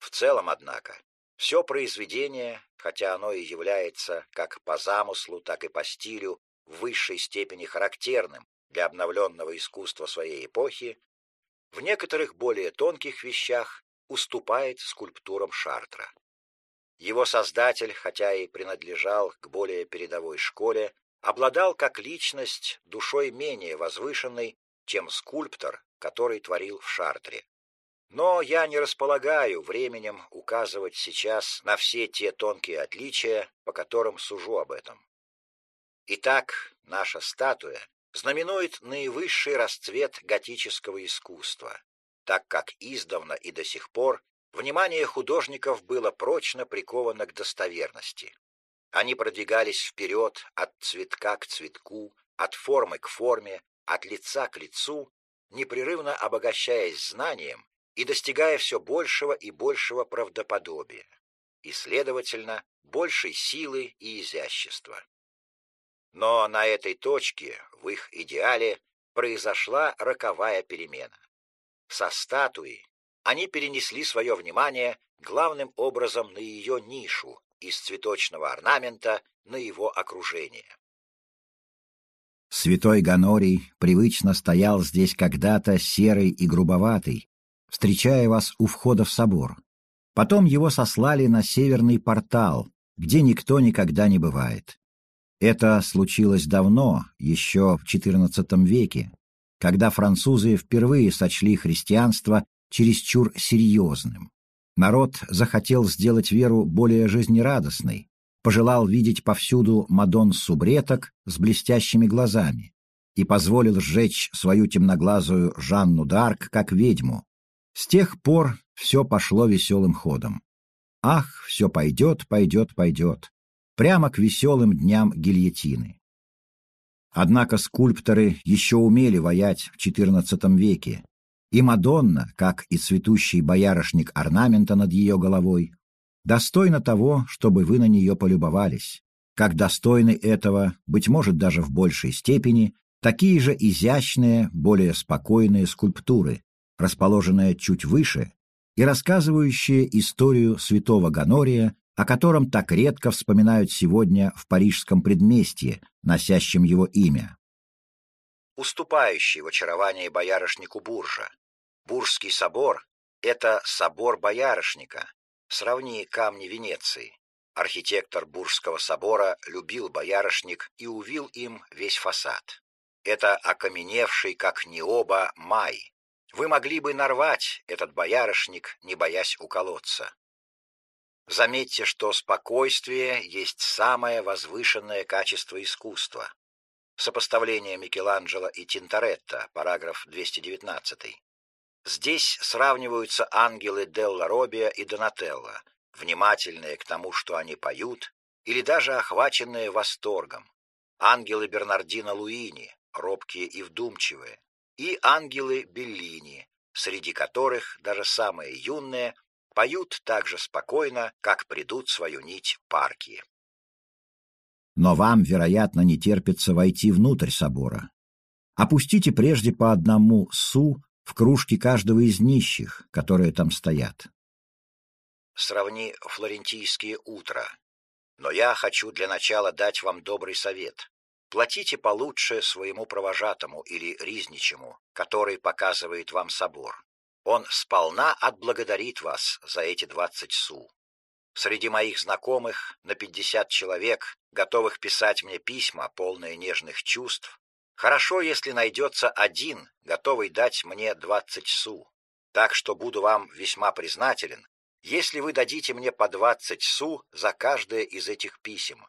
В целом, однако, все произведение, хотя оно и является как по замыслу, так и по стилю в высшей степени характерным для обновленного искусства своей эпохи, в некоторых более тонких вещах уступает скульптурам Шартра. Его создатель, хотя и принадлежал к более передовой школе, обладал как личность душой менее возвышенной, чем скульптор, который творил в Шартре. Но я не располагаю временем указывать сейчас на все те тонкие отличия, по которым сужу об этом. Итак, наша статуя знаменует наивысший расцвет готического искусства, так как издавна и до сих пор внимание художников было прочно приковано к достоверности. Они продвигались вперед от цветка к цветку, от формы к форме, от лица к лицу, непрерывно обогащаясь знанием и достигая все большего и большего правдоподобия, и, следовательно, большей силы и изящества. Но на этой точке, в их идеале, произошла роковая перемена. Со статуи они перенесли свое внимание главным образом на ее нишу из цветочного орнамента на его окружение. Святой Ганорий привычно стоял здесь когда-то серый и грубоватый, встречая вас у входа в собор. Потом его сослали на северный портал, где никто никогда не бывает. Это случилось давно, еще в XIV веке, когда французы впервые сочли христианство чересчур серьезным. Народ захотел сделать веру более жизнерадостной, пожелал видеть повсюду мадон субреток с блестящими глазами и позволил сжечь свою темноглазую Жанну Д'Арк как ведьму. С тех пор все пошло веселым ходом. Ах, все пойдет, пойдет, пойдет прямо к веселым дням гильотины. Однако скульпторы еще умели воять в XIV веке, и Мадонна, как и цветущий боярышник орнамента над ее головой, достойна того, чтобы вы на нее полюбовались, как достойны этого, быть может, даже в большей степени, такие же изящные, более спокойные скульптуры, расположенные чуть выше и рассказывающие историю святого Ганория о котором так редко вспоминают сегодня в парижском предместье, носящем его имя. Уступающий в очаровании боярышнику Буржа. Буржский собор — это собор боярышника. Сравни камни Венеции. Архитектор Буржского собора любил боярышник и увил им весь фасад. Это окаменевший, как необа, май. Вы могли бы нарвать этот боярышник, не боясь уколоться. Заметьте, что спокойствие есть самое возвышенное качество искусства. Сопоставление Микеланджело и Тинторетто, параграф 219. Здесь сравниваются ангелы Делла Робия и Донателло, внимательные к тому, что они поют, или даже охваченные восторгом. Ангелы Бернардино Луини, робкие и вдумчивые, и ангелы Беллини, среди которых даже самые юные поют так же спокойно, как придут свою нить парки. Но вам, вероятно, не терпится войти внутрь собора. Опустите прежде по одному су в кружки каждого из нищих, которые там стоят. Сравни флорентийские утра. Но я хочу для начала дать вам добрый совет. Платите получше своему провожатому или riзничему, который показывает вам собор. Он сполна отблагодарит вас за эти двадцать су. Среди моих знакомых на пятьдесят человек, готовых писать мне письма, полные нежных чувств, хорошо, если найдется один, готовый дать мне двадцать су. Так что буду вам весьма признателен, если вы дадите мне по двадцать су за каждое из этих писем,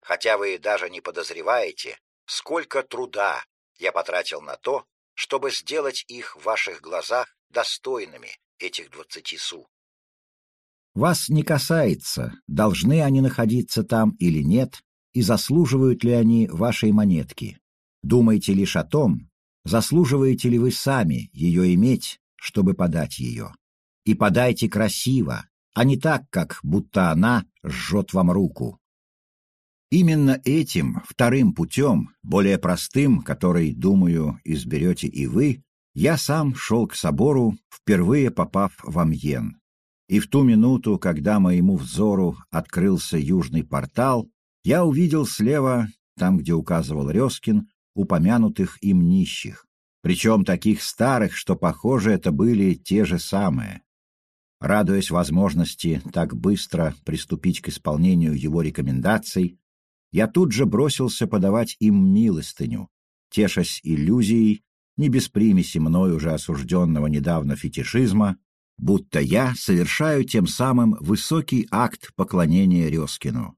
хотя вы даже не подозреваете, сколько труда я потратил на то, чтобы сделать их в ваших глазах достойными этих двадцати су. Вас не касается, должны они находиться там или нет, и заслуживают ли они вашей монетки. Думайте лишь о том, заслуживаете ли вы сами ее иметь, чтобы подать ее. И подайте красиво, а не так, как будто она жжет вам руку. Именно этим, вторым путем, более простым, который, думаю, изберете и вы, я сам шел к собору, впервые попав в Амьен. И в ту минуту, когда моему взору открылся южный портал, я увидел слева там, где указывал Резкин, упомянутых им нищих, причем таких старых, что, похоже, это были те же самые. Радуясь возможности так быстро приступить к исполнению его рекомендаций, я тут же бросился подавать им милостыню, тешась иллюзией, не без примеси мной уже осужденного недавно фетишизма, будто я совершаю тем самым высокий акт поклонения Резкину.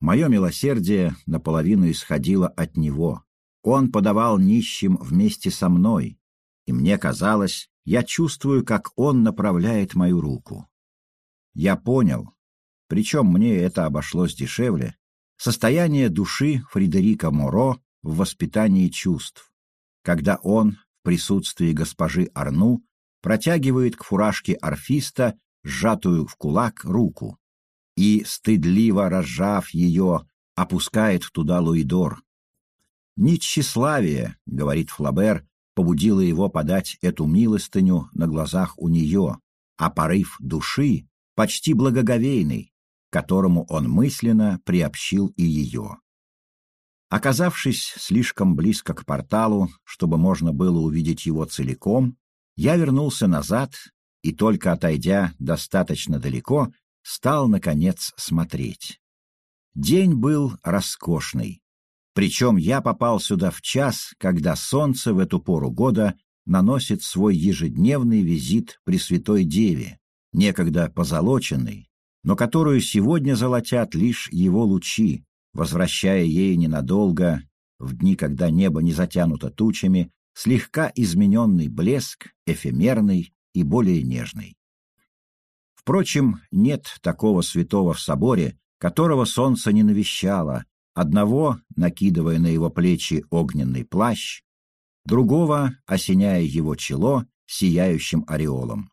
Мое милосердие наполовину исходило от него. Он подавал нищим вместе со мной, и мне казалось, я чувствую, как он направляет мою руку. Я понял, причем мне это обошлось дешевле, состояние души Фредерика Моро в воспитании чувств, когда он в присутствии госпожи Арну протягивает к фуражке орфиста сжатую в кулак руку и, стыдливо разжав ее, опускает туда луидор. «Ни тщеславие», — говорит Флабер, побудило его подать эту милостыню на глазах у нее, а порыв души, почти благоговейный, которому он мысленно приобщил и ее. Оказавшись слишком близко к порталу, чтобы можно было увидеть его целиком, я вернулся назад и, только отойдя достаточно далеко, стал, наконец, смотреть. День был роскошный. Причем я попал сюда в час, когда солнце в эту пору года наносит свой ежедневный визит Пресвятой Деве, некогда позолоченной, но которую сегодня золотят лишь его лучи, возвращая ей ненадолго, в дни, когда небо не затянуто тучами, слегка измененный блеск, эфемерный и более нежный. Впрочем, нет такого святого в соборе, которого солнце не навещало, одного накидывая на его плечи огненный плащ, другого осеняя его чело сияющим ореолом.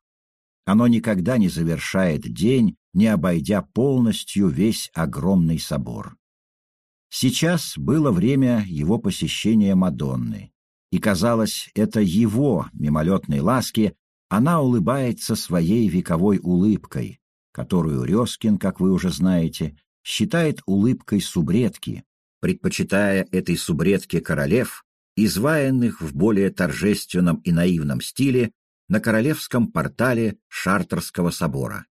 Оно никогда не завершает день, не обойдя полностью весь огромный собор. Сейчас было время его посещения Мадонны, и, казалось, это его мимолетной ласки она улыбается своей вековой улыбкой, которую Резкин, как вы уже знаете, считает улыбкой субредки, предпочитая этой субредке королев, изваянных в более торжественном и наивном стиле на королевском портале Шартерского собора.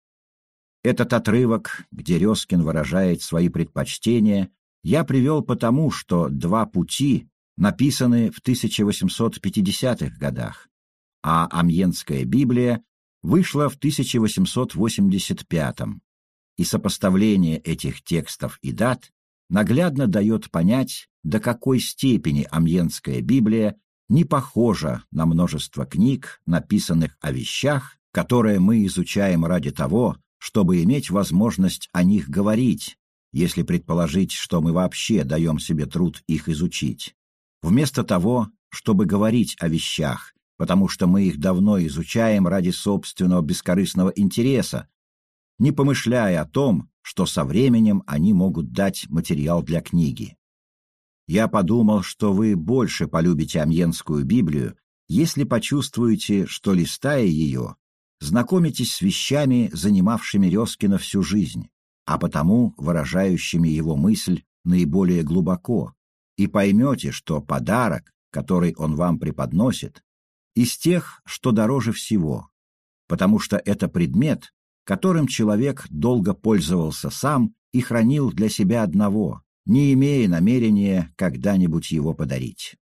Этот отрывок, где Резкин выражает свои предпочтения, я привел потому, что «Два пути» написаны в 1850-х годах, а Амьенская Библия вышла в 1885 и сопоставление этих текстов и дат наглядно дает понять, до какой степени Амьенская Библия не похожа на множество книг, написанных о вещах, которые мы изучаем ради того, чтобы иметь возможность о них говорить, если предположить, что мы вообще даем себе труд их изучить. Вместо того, чтобы говорить о вещах, потому что мы их давно изучаем ради собственного бескорыстного интереса, не помышляя о том, что со временем они могут дать материал для книги. Я подумал, что вы больше полюбите Амьенскую Библию, если почувствуете, что, листая ее, знакомитесь с вещами, занимавшими Резкина всю жизнь, а потому выражающими его мысль наиболее глубоко, и поймете, что подарок, который он вам преподносит, из тех, что дороже всего, потому что это предмет, которым человек долго пользовался сам и хранил для себя одного, не имея намерения когда-нибудь его подарить.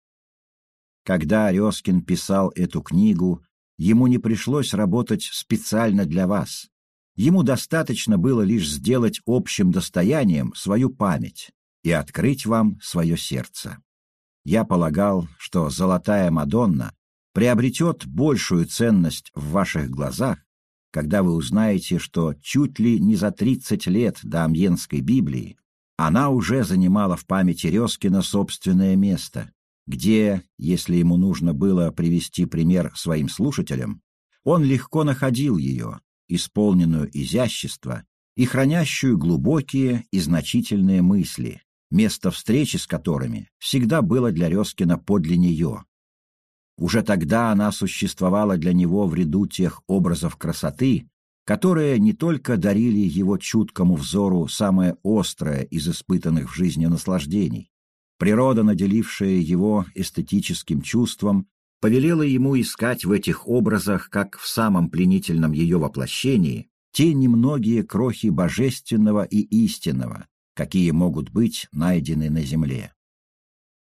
Когда Резкин писал эту книгу, ему не пришлось работать специально для вас. Ему достаточно было лишь сделать общим достоянием свою память и открыть вам свое сердце. Я полагал, что «Золотая Мадонна» приобретет большую ценность в ваших глазах, когда вы узнаете, что чуть ли не за 30 лет до Амьенской Библии она уже занимала в памяти Резкина собственное место, где, если ему нужно было привести пример своим слушателям, он легко находил ее, исполненную изящества и хранящую глубокие и значительные мысли, место встречи с которыми всегда было для Резкина подле нее, уже тогда она существовала для него в ряду тех образов красоты, которые не только дарили его чуткому взору самое острое из испытанных в жизни наслаждений, природа, наделившая его эстетическим чувством, повелела ему искать в этих образах, как в самом пленительном ее воплощении, те немногие крохи божественного и истинного, какие могут быть найдены на земле.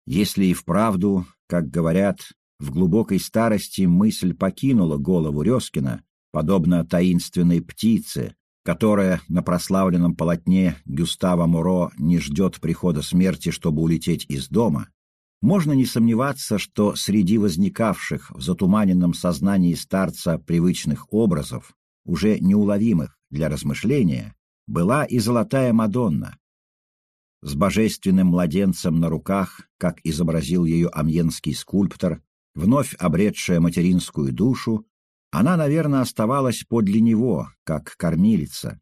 Если и вправду, как говорят, в глубокой старости мысль покинула голову Резкина, подобно таинственной птице, которая на прославленном полотне Гюстава Муро не ждет прихода смерти, чтобы улететь из дома, можно не сомневаться, что среди возникавших в затуманенном сознании старца привычных образов, уже неуловимых для размышления, была и золотая Мадонна. С божественным младенцем на руках, как изобразил ее амьенский скульптор, вновь обретшая материнскую душу, она, наверное, оставалась подле него, как кормилица,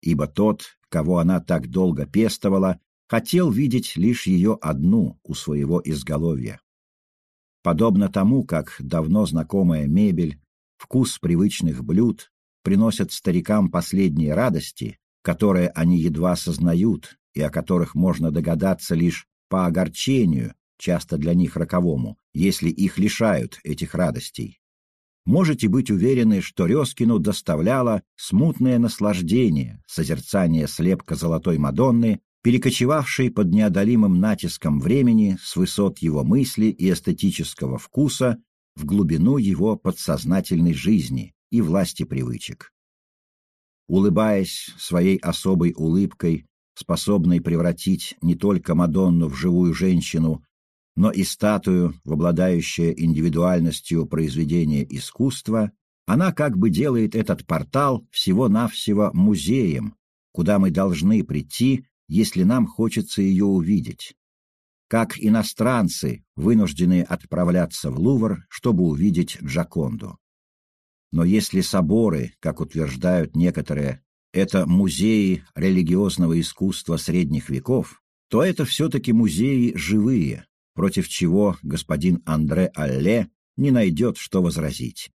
ибо тот, кого она так долго пестовала, хотел видеть лишь ее одну у своего изголовья. Подобно тому, как давно знакомая мебель, вкус привычных блюд приносят старикам последние радости, которые они едва сознают и о которых можно догадаться лишь по огорчению, часто для них роковому, если их лишают этих радостей можете быть уверены, что Резкину доставляло смутное наслаждение созерцание слепка Золотой Мадонны, перекочевавшей под неодолимым натиском времени с высот его мысли и эстетического вкуса в глубину его подсознательной жизни и власти привычек. Улыбаясь своей особой улыбкой, способной превратить не только Мадонну в живую женщину, но и статую, в обладающая индивидуальностью произведения искусства, она как бы делает этот портал всего-навсего музеем, куда мы должны прийти, если нам хочется ее увидеть. Как иностранцы, вынуждены отправляться в Лувр, чтобы увидеть Джаконду. Но если соборы, как утверждают некоторые, это музеи религиозного искусства средних веков, то это все-таки музеи живые, против чего господин Андре Алле не найдет, что возразить.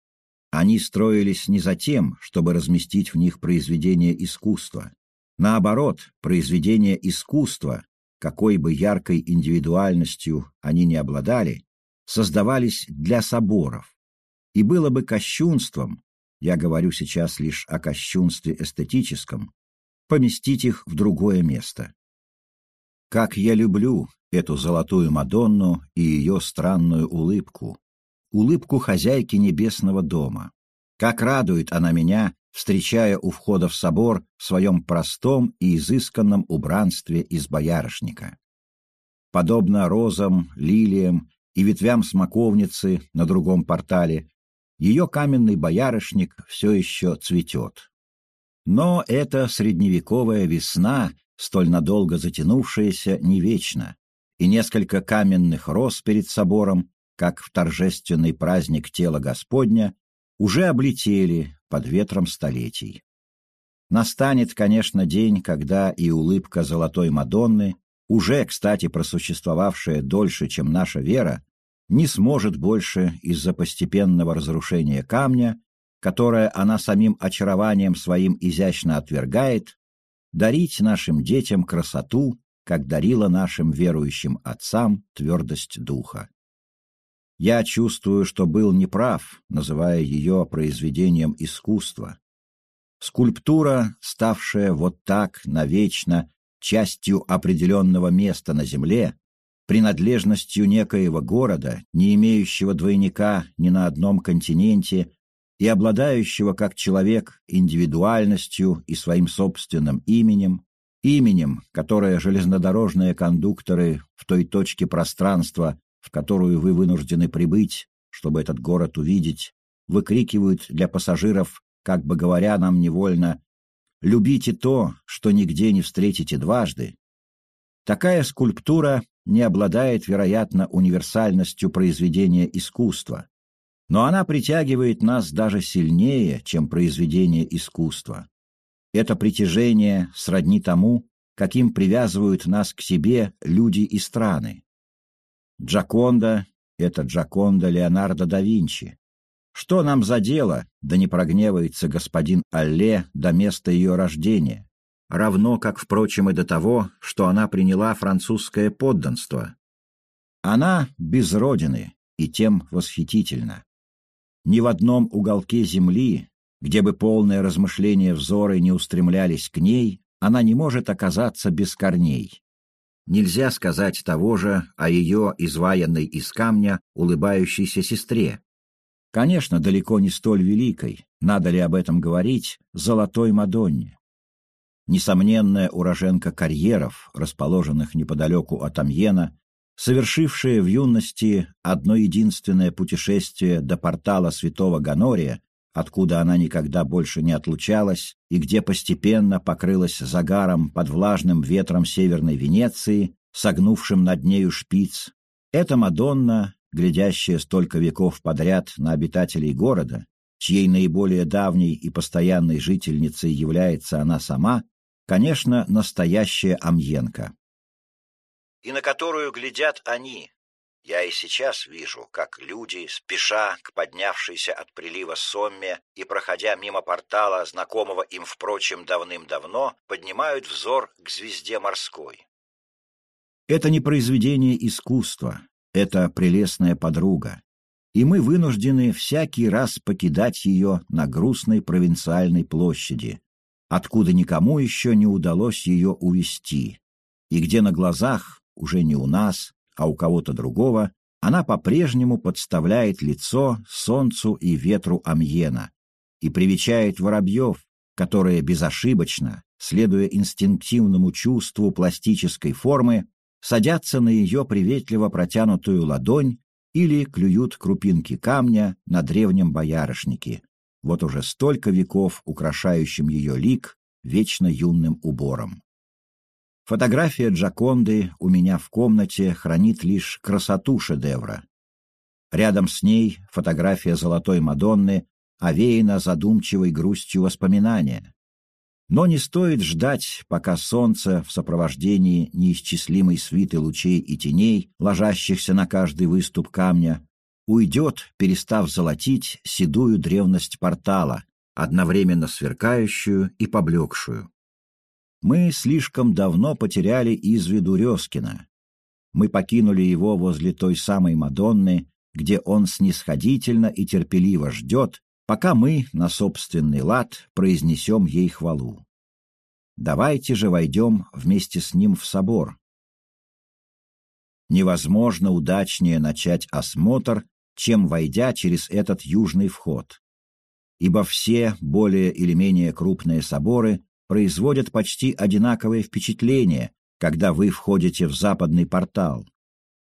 Они строились не за тем, чтобы разместить в них произведения искусства. Наоборот, произведения искусства, какой бы яркой индивидуальностью они ни обладали, создавались для соборов. И было бы кощунством, я говорю сейчас лишь о кощунстве эстетическом, поместить их в другое место. Как я люблю эту золотую Мадонну и ее странную улыбку, улыбку хозяйки небесного дома. Как радует она меня, встречая у входа в собор в своем простом и изысканном убранстве из боярышника. Подобно розам, лилиям и ветвям смоковницы на другом портале, ее каменный боярышник все еще цветет. Но эта средневековая весна, столь надолго затянувшаяся, не вечна и несколько каменных роз перед собором, как в торжественный праздник тела Господня, уже облетели под ветром столетий. Настанет, конечно, день, когда и улыбка Золотой Мадонны, уже, кстати, просуществовавшая дольше, чем наша вера, не сможет больше из-за постепенного разрушения камня, которое она самим очарованием своим изящно отвергает, дарить нашим детям красоту, как дарила нашим верующим отцам твердость духа. Я чувствую, что был неправ, называя ее произведением искусства. Скульптура, ставшая вот так навечно частью определенного места на земле, принадлежностью некоего города, не имеющего двойника ни на одном континенте и обладающего как человек индивидуальностью и своим собственным именем, именем, которое железнодорожные кондукторы в той точке пространства, в которую вы вынуждены прибыть, чтобы этот город увидеть, выкрикивают для пассажиров, как бы говоря нам невольно, «Любите то, что нигде не встретите дважды». Такая скульптура не обладает, вероятно, универсальностью произведения искусства, но она притягивает нас даже сильнее, чем произведение искусства. Это притяжение сродни тому, каким привязывают нас к себе люди и страны. Джаконда — это Джаконда Леонардо да Винчи. Что нам за дело, да не прогневается господин Алле до места ее рождения, равно как, впрочем, и до того, что она приняла французское подданство, Она без родины и тем восхитительна. Ни в одном уголке земли, где бы полное размышление взоры не устремлялись к ней, она не может оказаться без корней. Нельзя сказать того же о ее изваянной из камня улыбающейся сестре. Конечно, далеко не столь великой, надо ли об этом говорить, золотой Мадонне. Несомненная уроженка карьеров, расположенных неподалеку от Амьена, совершившая в юности одно единственное путешествие до портала святого Ганория, откуда она никогда больше не отлучалась и где постепенно покрылась загаром под влажным ветром северной Венеции, согнувшим над нею шпиц, эта Мадонна, глядящая столько веков подряд на обитателей города, чьей наиболее давней и постоянной жительницей является она сама, конечно, настоящая Амьенко и на которую глядят они. Я и сейчас вижу, как люди, спеша к поднявшейся от прилива Сомме и проходя мимо портала, знакомого им, впрочем, давным-давно, поднимают взор к звезде морской. Это не произведение искусства, это прелестная подруга, и мы вынуждены всякий раз покидать ее на грустной провинциальной площади, откуда никому еще не удалось ее увести, и где на глазах уже не у нас, а у кого-то другого, она по-прежнему подставляет лицо солнцу и ветру Амьена и привечает воробьев, которые безошибочно, следуя инстинктивному чувству пластической формы, садятся на ее приветливо протянутую ладонь или клюют крупинки камня на древнем боярышнике, вот уже столько веков украшающим ее лик вечно юным убором. Фотография Джаконды у меня в комнате хранит лишь красоту шедевра. Рядом с ней фотография Золотой Мадонны овеяна задумчивой грустью воспоминания. Но не стоит ждать, пока солнце в сопровождении неисчислимой свиты лучей и теней, ложащихся на каждый выступ камня, уйдет, перестав золотить седую древность портала, одновременно сверкающую и поблекшую. Мы слишком давно потеряли из виду Резкина. Мы покинули его возле той самой Мадонны, где он снисходительно и терпеливо ждет, пока мы на собственный лад произнесем ей хвалу. Давайте же войдем вместе с ним в собор. Невозможно удачнее начать осмотр, чем войдя через этот южный вход. Ибо все более или менее крупные соборы производят почти одинаковое впечатление, когда вы входите в западный портал.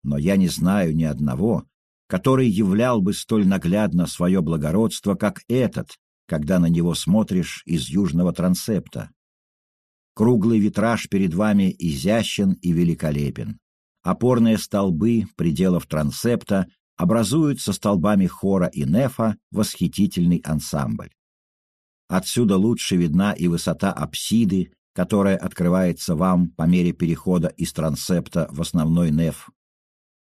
Но я не знаю ни одного, который являл бы столь наглядно свое благородство, как этот, когда на него смотришь из южного трансепта. Круглый витраж перед вами изящен и великолепен. Опорные столбы пределов трансепта образуют со столбами хора и нефа восхитительный ансамбль. Отсюда лучше видна и высота апсиды, которая открывается вам по мере перехода из трансепта в основной неф.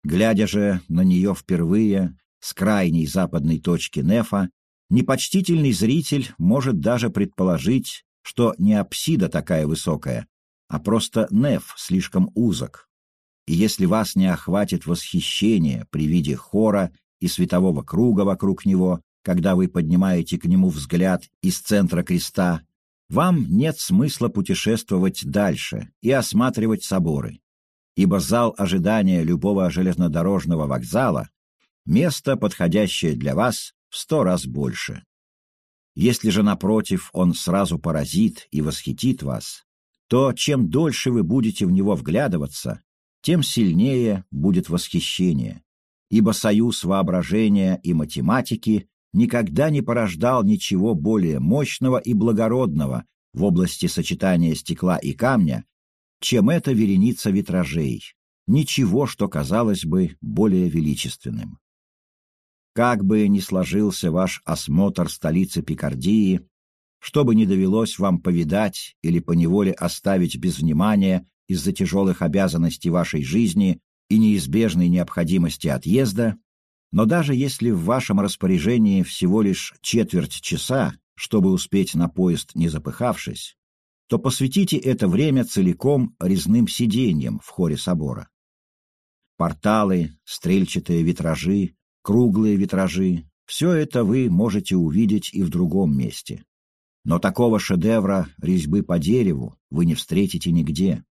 Глядя же на нее впервые, с крайней западной точки нефа, непочтительный зритель может даже предположить, что не апсида такая высокая, а просто неф слишком узок. И если вас не охватит восхищение при виде хора и светового круга вокруг него, когда вы поднимаете к нему взгляд из центра креста, вам нет смысла путешествовать дальше и осматривать соборы, ибо зал ожидания любого железнодорожного вокзала — место, подходящее для вас в сто раз больше. Если же, напротив, он сразу поразит и восхитит вас, то чем дольше вы будете в него вглядываться, тем сильнее будет восхищение, ибо союз воображения и математики никогда не порождал ничего более мощного и благородного в области сочетания стекла и камня, чем эта вереница витражей, ничего, что казалось бы более величественным. Как бы ни сложился ваш осмотр столицы Пикардии, что бы ни довелось вам повидать или поневоле оставить без внимания из-за тяжелых обязанностей вашей жизни и неизбежной необходимости отъезда, но даже если в вашем распоряжении всего лишь четверть часа, чтобы успеть на поезд, не запыхавшись, то посвятите это время целиком резным сиденьям в хоре собора. порталы, стрельчатые витражи, круглые витражи — все это вы можете увидеть и в другом месте. Но такого шедевра резьбы по дереву вы не встретите нигде.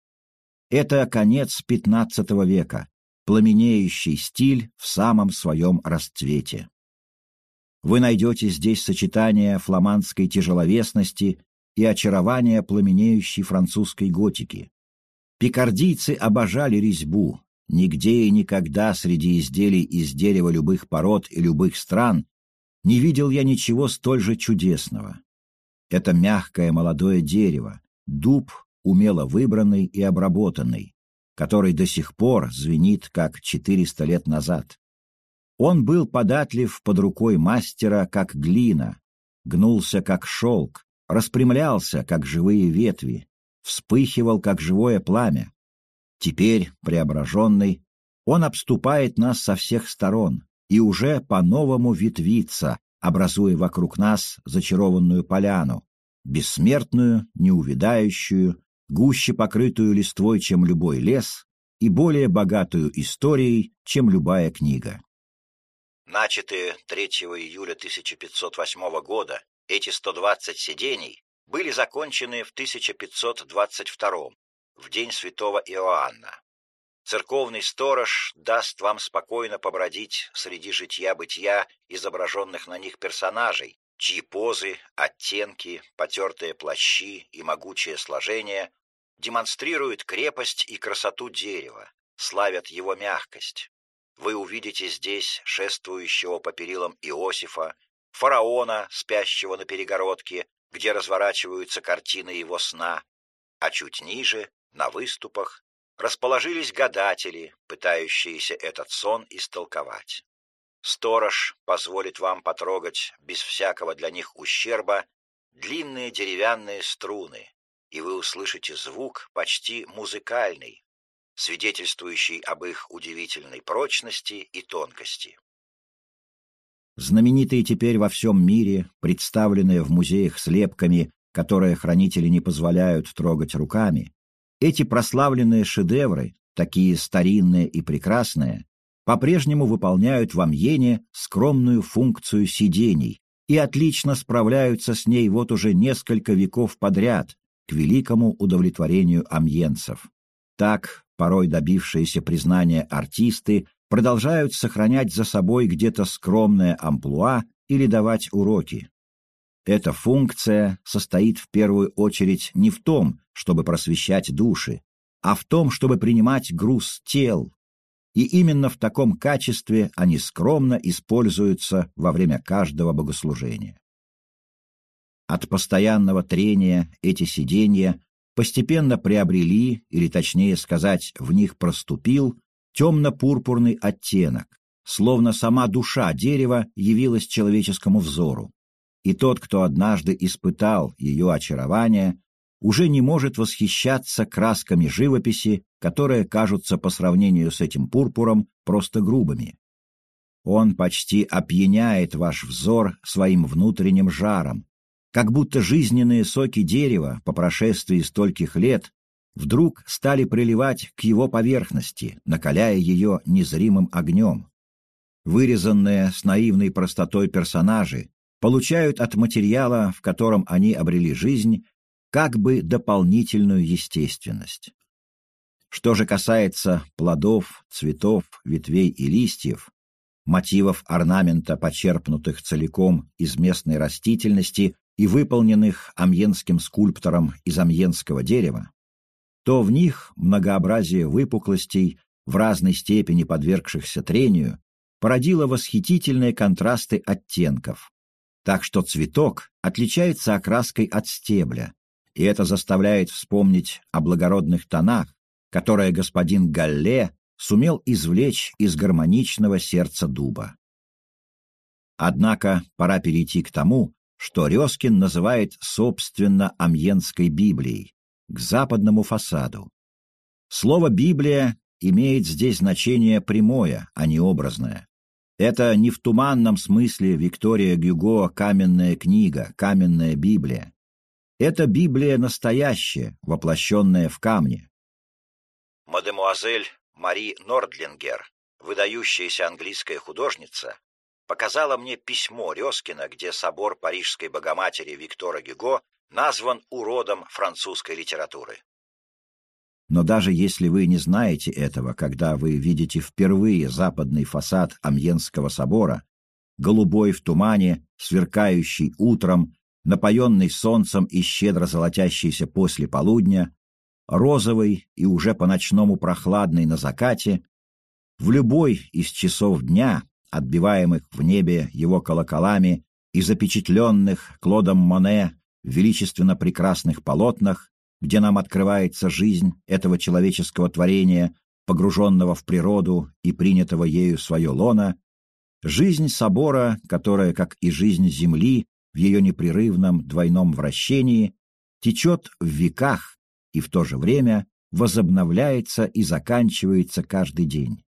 Это конец XV века, пламенеющий стиль в самом своем расцвете. Вы найдете здесь сочетание фламандской тяжеловесности и очарования пламенеющей французской готики. Пикардийцы обожали резьбу. Нигде и никогда среди изделий из дерева любых пород и любых стран не видел я ничего столь же чудесного. Это мягкое молодое дерево, дуб, умело выбранный и обработанный, который до сих пор звенит, как 400 лет назад. Он был податлив под рукой мастера, как глина, гнулся, как шелк, распрямлялся, как живые ветви, вспыхивал, как живое пламя. Теперь, преображенный, он обступает нас со всех сторон и уже по-новому ветвится, образуя вокруг нас зачарованную поляну, бессмертную, неувядающую, гуще покрытую листвой, чем любой лес, и более богатую историей, чем любая книга. Начатые 3 июля 1508 года, эти 120 сидений были закончены в 1522 в день святого Иоанна. Церковный сторож даст вам спокойно побродить среди житья-бытия изображенных на них персонажей, чьи позы, оттенки, потертые плащи и могучее сложение демонстрируют крепость и красоту дерева, славят его мягкость. Вы увидите здесь шествующего по перилам Иосифа, фараона, спящего на перегородке, где разворачиваются картины его сна, а чуть ниже, на выступах, расположились гадатели, пытающиеся этот сон истолковать. Сторож позволит вам потрогать без всякого для них ущерба длинные деревянные струны, и вы услышите звук почти музыкальный, свидетельствующий об их удивительной прочности и тонкости. Знаменитые теперь во всем мире, представленные в музеях слепками, которые хранители не позволяют трогать руками, эти прославленные шедевры, такие старинные и прекрасные, по-прежнему выполняют в Амьене скромную функцию сидений и отлично справляются с ней вот уже несколько веков подряд, к великому удовлетворению амьенцев. Так, порой добившиеся признания артисты продолжают сохранять за собой где-то скромное амплуа или давать уроки. Эта функция состоит в первую очередь не в том, чтобы просвещать души, а в том, чтобы принимать груз тел. И именно в таком качестве они скромно используются во время каждого богослужения. От постоянного трения эти сиденья постепенно приобрели, или точнее сказать, в них проступил, темно-пурпурный оттенок, словно сама душа дерева явилась человеческому взору. И тот, кто однажды испытал ее очарование, уже не может восхищаться красками живописи, которые кажутся по сравнению с этим пурпуром просто грубыми. Он почти опьяняет ваш взор своим внутренним жаром, как будто жизненные соки дерева по прошествии стольких лет вдруг стали приливать к его поверхности, накаляя ее незримым огнем. Вырезанные с наивной простотой персонажи получают от материала, в котором они обрели жизнь, как бы дополнительную естественность. Что же касается плодов, цветов, ветвей и листьев, мотивов орнамента, почерпнутых целиком из местной растительности и выполненных амьенским скульптором из амьенского дерева, то в них многообразие выпуклостей, в разной степени подвергшихся трению, породило восхитительные контрасты оттенков, так что цветок отличается окраской от стебля, и это заставляет вспомнить о благородных тонах, которые господин Галле сумел извлечь из гармоничного сердца дуба. Однако пора перейти к тому, что Резкин называет собственно Амьенской Библией, к западному фасаду. Слово «Библия» имеет здесь значение прямое, а не образное. Это не в туманном смысле Виктория Гюго «Каменная книга», «Каменная Библия». Это Библия настоящая, воплощенная в камне. Мадемуазель Мари Нордлингер, выдающаяся английская художница, показала мне письмо Резкина, где собор Парижской Богоматери Виктора Гюго назван уродом французской литературы. Но даже если вы не знаете этого, когда вы видите впервые западный фасад Амьенского собора, голубой в тумане, сверкающий утром, напоенный солнцем и щедро золотящийся после полудня, розовый и уже по-ночному прохладный на закате, в любой из часов дня, отбиваемых в небе его колоколами и запечатленных Клодом Моне в величественно прекрасных полотнах, где нам открывается жизнь этого человеческого творения, погруженного в природу и принятого ею свое лоно, жизнь собора, которая, как и жизнь Земли, в ее непрерывном двойном вращении, течет в веках и в то же время возобновляется и заканчивается каждый день.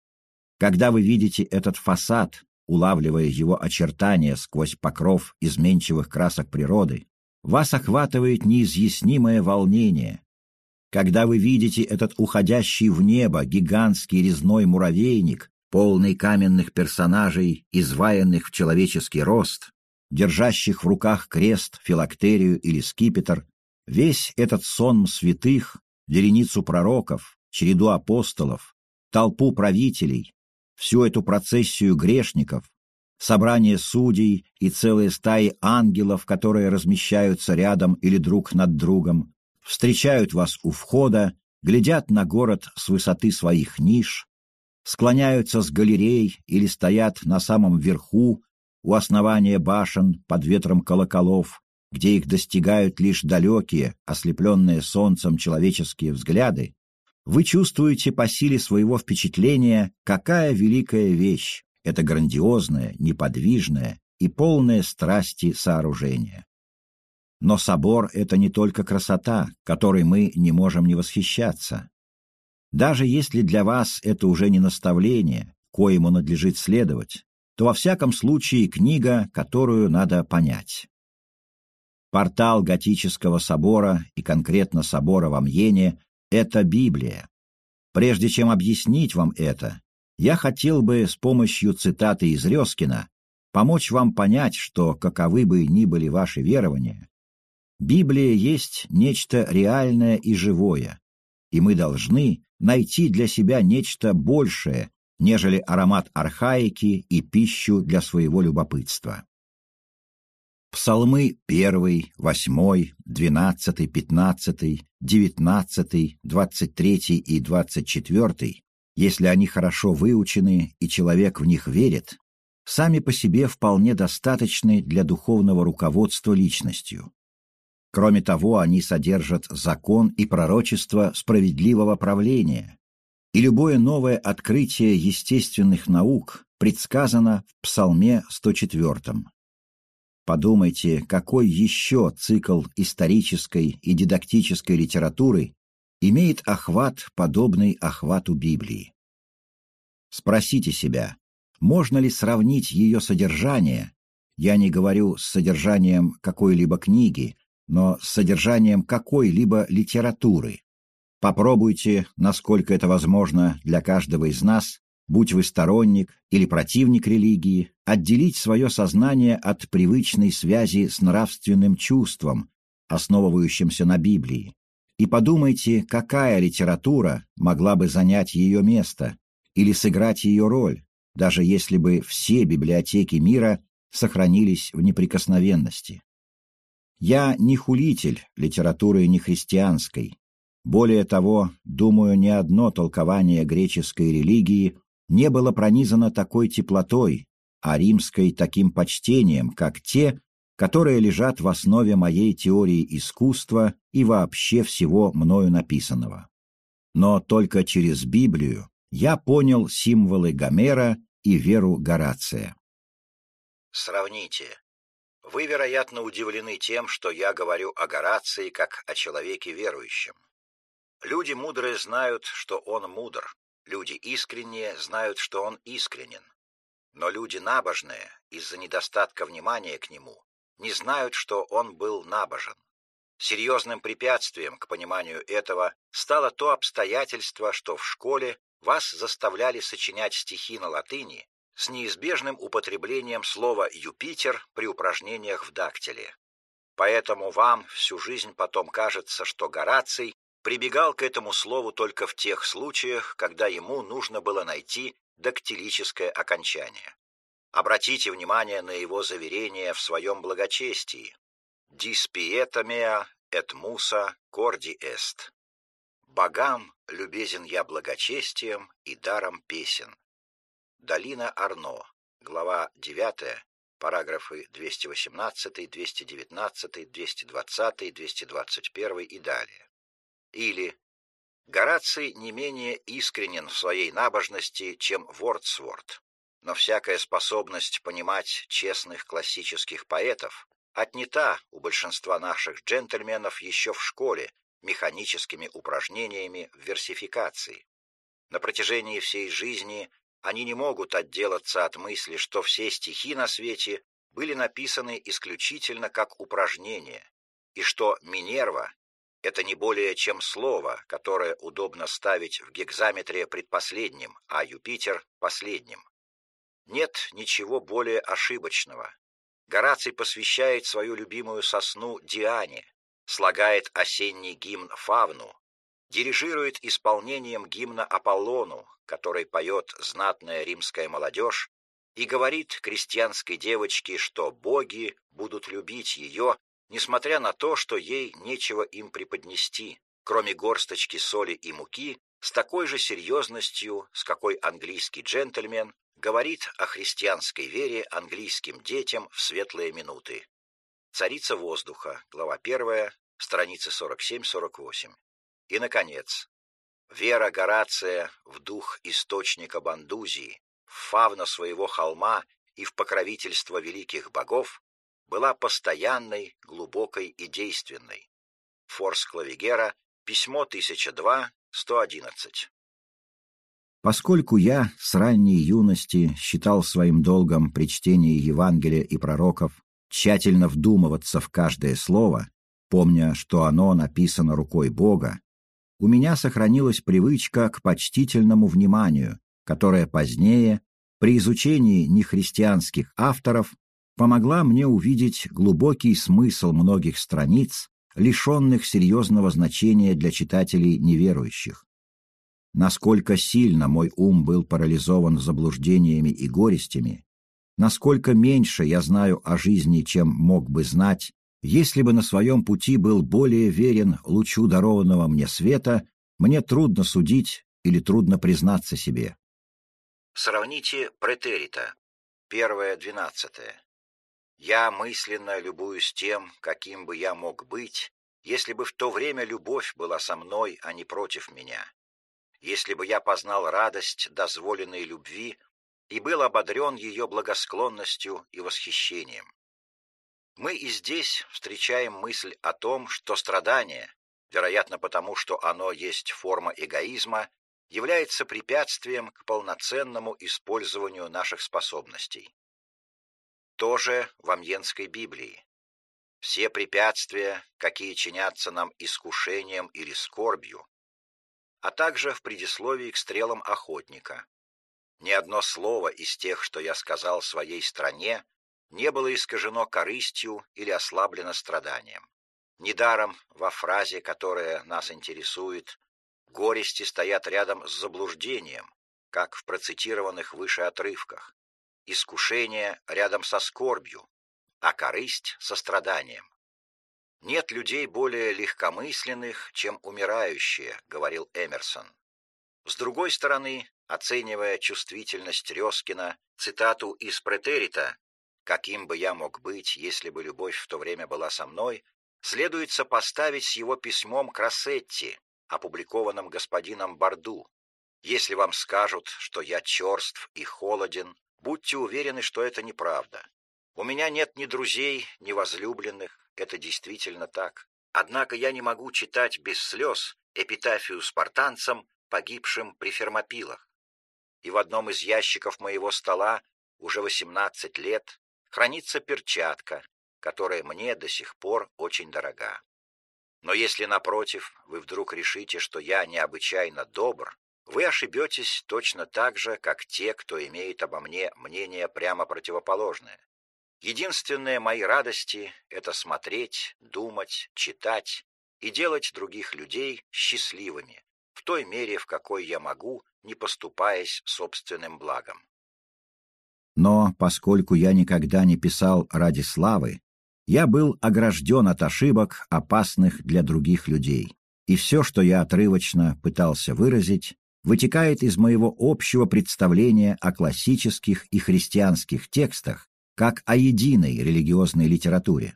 Когда вы видите этот фасад, улавливая его очертания сквозь покров изменчивых красок природы, вас охватывает неизъяснимое волнение. Когда вы видите этот уходящий в небо гигантский резной муравейник, полный каменных персонажей, изваянных в человеческий рост, держащих в руках крест, филактерию или скипетр, весь этот сон святых, вереницу пророков, череду апостолов, толпу правителей, всю эту процессию грешников, собрание судей и целые стаи ангелов, которые размещаются рядом или друг над другом, встречают вас у входа, глядят на город с высоты своих ниш, склоняются с галерей или стоят на самом верху, у основания башен, под ветром колоколов, где их достигают лишь далекие, ослепленные солнцем человеческие взгляды, вы чувствуете по силе своего впечатления, какая великая вещь, это грандиозное, неподвижное и полное страсти сооружение. Но собор — это не только красота, которой мы не можем не восхищаться. Даже если для вас это уже не наставление, коему надлежит следовать, то во всяком случае книга, которую надо понять. Портал готического собора и конкретно собора в Амьене — это Библия. Прежде чем объяснить вам это, я хотел бы с помощью цитаты из Резкина помочь вам понять, что, каковы бы ни были ваши верования, Библия есть нечто реальное и живое, и мы должны найти для себя нечто большее, нежели аромат архаики и пищу для своего любопытства. Псалмы 1, 8, 12, 15, 19, 23 и 24 если они хорошо выучены и человек в них верит, сами по себе вполне достаточны для духовного руководства личностью. Кроме того, они содержат закон и пророчество справедливого правления, и любое новое открытие естественных наук предсказано в Псалме 104. Подумайте, какой еще цикл исторической и дидактической литературы имеет охват, подобный охвату Библии. Спросите себя, можно ли сравнить ее содержание, я не говорю с содержанием какой-либо книги, но с содержанием какой-либо литературы. Попробуйте, насколько это возможно для каждого из нас, будь вы сторонник или противник религии, отделить свое сознание от привычной связи с нравственным чувством, основывающимся на Библии и подумайте, какая литература могла бы занять ее место или сыграть ее роль, даже если бы все библиотеки мира сохранились в неприкосновенности. Я не хулитель литературы нехристианской. Более того, думаю, ни одно толкование греческой религии не было пронизано такой теплотой, а римской таким почтением, как те, которые лежат в основе моей теории искусства и вообще всего мною написанного. Но только через Библию я понял символы Гомера и веру Горация. Сравните. Вы, вероятно, удивлены тем, что я говорю о Горации как о человеке верующем. Люди мудрые знают, что он мудр, люди искренние знают, что он искренен. Но люди набожные, из-за недостатка внимания к нему, не знают, что он был набожен. Серьезным препятствием к пониманию этого стало то обстоятельство, что в школе вас заставляли сочинять стихи на латыни с неизбежным употреблением слова «Юпитер» при упражнениях в дактиле. Поэтому вам всю жизнь потом кажется, что Гораций прибегал к этому слову только в тех случаях, когда ему нужно было найти дактилическое окончание. Обратите внимание на его заверение в своем благочестии. «Диспиета mea et musa cordi est». «Богам любезен я благочестием и даром песен». Долина Арно, глава 9, параграфы 218, 219, 220, 221 и далее. Или Гораций не менее искренен в своей набожности, чем Вордсворт, но всякая способность понимать честных классических поэтов отнята у большинства наших джентльменов еще в школе механическими упражнениями в версификации. На протяжении всей жизни они не могут отделаться от мысли, что все стихи на свете были написаны исключительно как упражнения, и что Минерва — это не более чем слово, которое удобно ставить в гекзаметре предпоследним, а Юпитер — последним. Нет ничего более ошибочного. Гораций посвящает свою любимую сосну Диане, слагает осенний гимн Фавну, дирижирует исполнением гимна Аполлону, который поет знатная римская молодежь, и говорит крестьянской девочке, что боги будут любить ее, несмотря на то, что ей нечего им преподнести, кроме горсточки соли и муки, с такой же серьезностью, с какой английский джентльмен говорит о христианской вере английским детям в светлые минуты. Царица воздуха, глава 1, страницы 47-48. И, наконец, вера Горация в дух источника Бандузии, в фавна своего холма и в покровительство великих богов была постоянной, глубокой и действенной. Форс Клавигера, письмо 1002, 111. Поскольку я с ранней юности считал своим долгом при чтении Евангелия и пророков тщательно вдумываться в каждое слово, помня, что оно написано рукой Бога, у меня сохранилась привычка к почтительному вниманию, которая позднее, при изучении нехристианских авторов, помогла мне увидеть глубокий смысл многих страниц, лишенных серьезного значения для читателей неверующих. Насколько сильно мой ум был парализован заблуждениями и горестями, насколько меньше я знаю о жизни, чем мог бы знать, если бы на своем пути был более верен лучу дарованного мне света, мне трудно судить или трудно признаться себе. Сравните претерита, первое двенадцатое. Я мысленно любуюсь тем, каким бы я мог быть, если бы в то время любовь была со мной, а не против меня. Если бы я познал радость дозволенной любви и был ободрен ее благосклонностью и восхищением. Мы и здесь встречаем мысль о том, что страдание, вероятно потому, что оно есть форма эгоизма, является препятствием к полноценному использованию наших способностей. Тоже в Амьенской Библии. Все препятствия, какие чинятся нам искушением или скорбью, а также в предисловии к стрелам охотника. Ни одно слово из тех, что я сказал своей стране, не было искажено корыстью или ослаблено страданием. Недаром во фразе, которая нас интересует, горести стоят рядом с заблуждением, как в процитированных выше отрывках, искушение рядом со скорбью, а корысть со страданием. «Нет людей более легкомысленных, чем умирающие», — говорил Эмерсон. С другой стороны, оценивая чувствительность Резкина, цитату из претерита каким бы я мог быть, если бы любовь в то время была со мной, следует сопоставить с его письмом к Рассетти, опубликованным господином Барду. Если вам скажут, что я черств и холоден, будьте уверены, что это неправда. У меня нет ни друзей, ни возлюбленных, это действительно так. Однако я не могу читать без слез эпитафию спартанцам, погибшим при фермопилах. И в одном из ящиков моего стола уже 18 лет хранится перчатка, которая мне до сих пор очень дорога. Но если, напротив, вы вдруг решите, что я необычайно добр, Вы ошибетесь точно так же, как те, кто имеет обо мне мнение прямо противоположное. Единственные мои радости — это смотреть, думать, читать и делать других людей счастливыми, в той мере, в какой я могу, не поступаясь собственным благом. Но поскольку я никогда не писал ради славы, я был огражден от ошибок, опасных для других людей. И все, что я отрывочно пытался выразить, вытекает из моего общего представления о классических и христианских текстах как о единой религиозной литературе.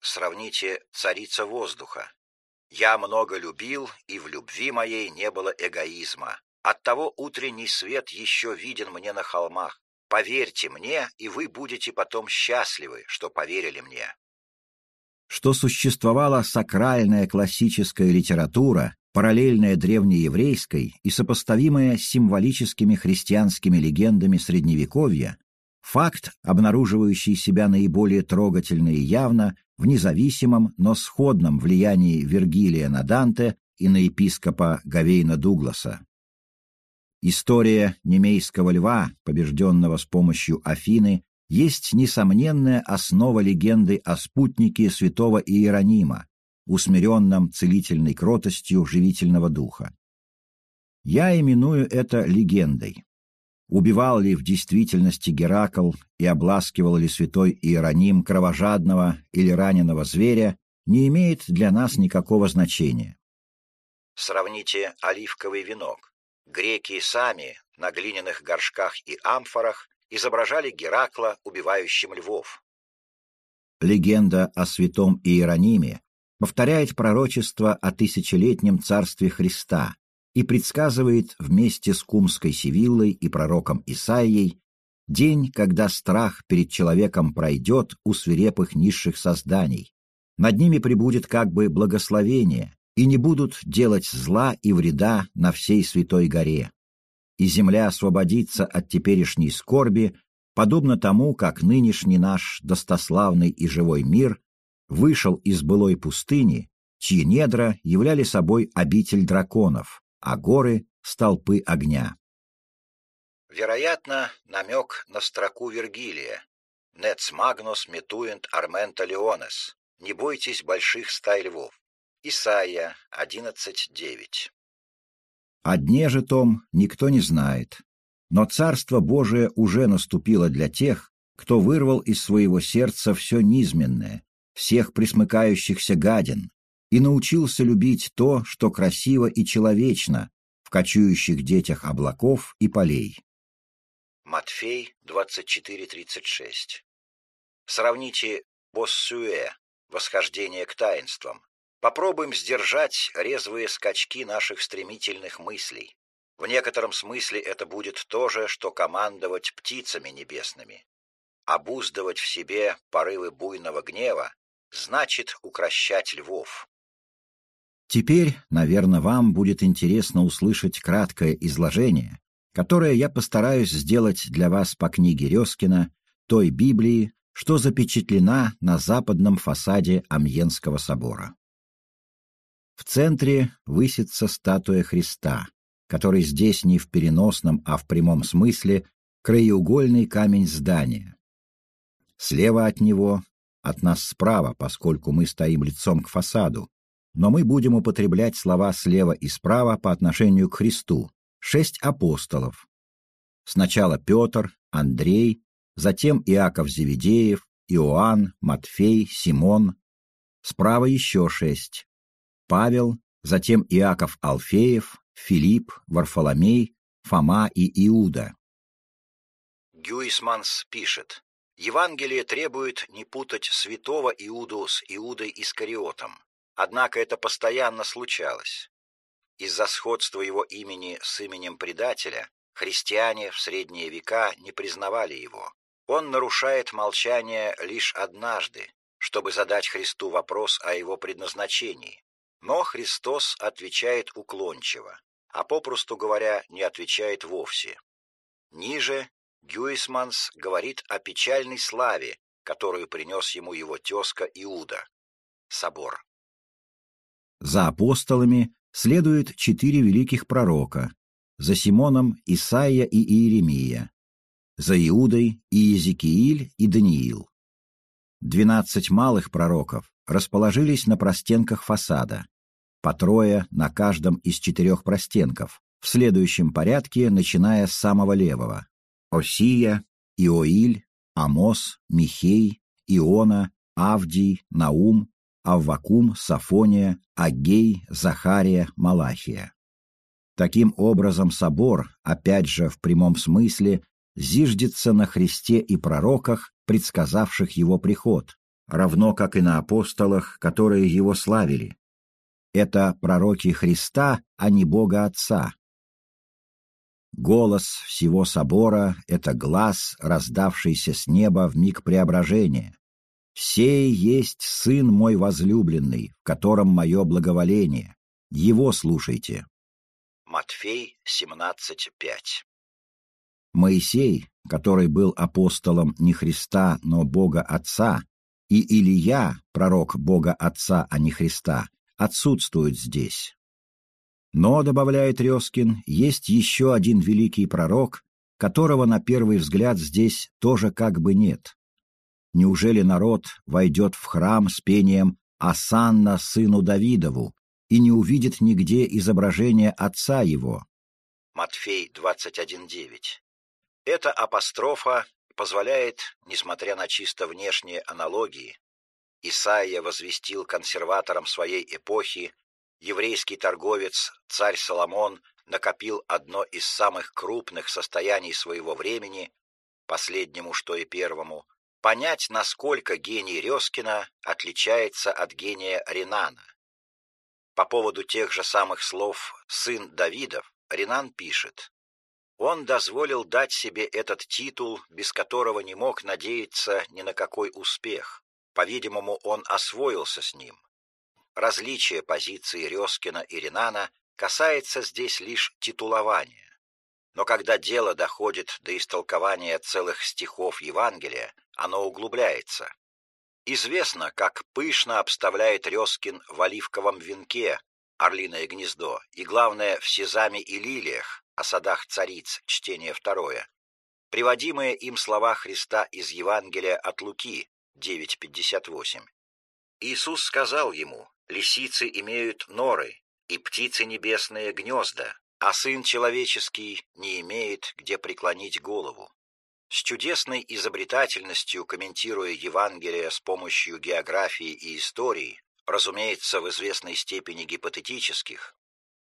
Сравните «Царица воздуха». «Я много любил, и в любви моей не было эгоизма. Оттого утренний свет еще виден мне на холмах. Поверьте мне, и вы будете потом счастливы, что поверили мне». Что существовала сакральная классическая литература, параллельная древнееврейской и сопоставимая с символическими христианскими легендами Средневековья, факт, обнаруживающий себя наиболее трогательно и явно в независимом, но сходном влиянии Вергилия на Данте и на епископа Гавейна Дугласа. История немейского льва, побежденного с помощью Афины, есть несомненная основа легенды о спутнике святого Иеронима, усмиренном целительной кротостью живительного духа. Я именую это легендой. Убивал ли в действительности Геракл и обласкивал ли святой Иероним кровожадного или раненого зверя, не имеет для нас никакого значения. Сравните оливковый венок. Греки сами на глиняных горшках и амфорах изображали Геракла, убивающим львов. Легенда о святом Иерониме повторяет пророчество о тысячелетнем царстве Христа и предсказывает вместе с Кумской Сивиллой и пророком Исаией день, когда страх перед человеком пройдет у свирепых низших созданий. Над ними прибудет как бы благословение, и не будут делать зла и вреда на всей Святой горе. И земля освободится от теперешней скорби, подобно тому, как нынешний наш достославный и живой мир вышел из былой пустыни, чьи недра являли собой обитель драконов, а горы — столпы огня. Вероятно, намек на строку Вергилия «Нец магнус метуент армента леонес» «Не бойтесь больших стай львов». Исайя 11.9 О дне же том никто не знает, но Царство Божие уже наступило для тех, кто вырвал из своего сердца все низменное, всех присмыкающихся гадин, и научился любить то, что красиво и человечно в кочующих детях облаков и полей. Матфей 24.36 Сравните «Боссуэ» — восхождение к таинствам, Попробуем сдержать резвые скачки наших стремительных мыслей. В некотором смысле это будет то же, что командовать птицами небесными. Обуздывать в себе порывы буйного гнева значит укращать львов. Теперь, наверное, вам будет интересно услышать краткое изложение, которое я постараюсь сделать для вас по книге Резкина, той Библии, что запечатлена на западном фасаде Амьенского собора. В центре высится статуя Христа, который здесь не в переносном, а в прямом смысле краеугольный камень здания. Слева от него, от нас справа, поскольку мы стоим лицом к фасаду, но мы будем употреблять слова слева и справа по отношению к Христу. Шесть апостолов. Сначала Петр, Андрей, затем Иаков Зеведеев, Иоанн, Матфей, Симон. Справа еще шесть. Павел, затем Иаков Алфеев, Филипп, Варфоломей, Фома и Иуда. Гюйсманс пишет, Евангелие требует не путать святого Иуду с Иудой Искариотом, однако это постоянно случалось. Из-за сходства его имени с именем предателя христиане в средние века не признавали его. Он нарушает молчание лишь однажды, чтобы задать Христу вопрос о его предназначении. Но Христос отвечает уклончиво, а попросту говоря, не отвечает вовсе. Ниже Гюисманс говорит о печальной славе, которую принес ему его тезка Иуда. Собор. За апостолами следуют четыре великих пророка за Симоном Исаия и Иеремия, за Иудой Иезекииль и Даниил. Двенадцать малых пророков расположились на простенках фасада, по трое на каждом из четырех простенков, в следующем порядке, начиная с самого левого. Осия, Иоиль, Амос, Михей, Иона, Авдий, Наум, Аввакум, Сафония, Агей, Захария, Малахия. Таким образом, собор, опять же в прямом смысле, зиждется на Христе и пророках, предсказавших его приход, равно как и на апостолах, которые его славили. Это пророки Христа, а не Бога Отца. Голос всего собора — это глаз, раздавшийся с неба в миг преображения. «Сей есть Сын мой возлюбленный, в котором мое благоволение. Его слушайте». Матфей 17.5 Моисей, который был апостолом не Христа, но Бога Отца, и Илия, пророк Бога Отца, а не Христа, отсутствуют здесь. Но, добавляет Резкин, есть еще один великий пророк, которого на первый взгляд здесь тоже как бы нет. Неужели народ войдет в храм с пением «Асанна сыну Давидову» и не увидит нигде изображения отца его? Матфей 21.9 эта апострофа позволяет, несмотря на чисто внешние аналогии, Исаия возвестил консерватором своей эпохи, еврейский торговец, царь Соломон, накопил одно из самых крупных состояний своего времени, последнему, что и первому, понять, насколько гений Резкина отличается от гения Ренана. По поводу тех же самых слов «сын Давидов» Ренан пишет он дозволил дать себе этот титул, без которого не мог надеяться ни на какой успех. По-видимому, он освоился с ним. Различие позиции Резкина и Ренана касается здесь лишь титулования. Но когда дело доходит до истолкования целых стихов Евангелия, оно углубляется. Известно, как пышно обставляет Резкин в оливковом венке орлиное гнездо, и, главное, в сезаме и лилиях, о садах цариц, чтение второе. Приводимые им слова Христа из Евангелия от Луки 9.58. Иисус сказал ему, лисицы имеют норы, и птицы небесные гнезда, а Сын Человеческий не имеет, где преклонить голову. С чудесной изобретательностью, комментируя Евангелие с помощью географии и истории, разумеется, в известной степени гипотетических,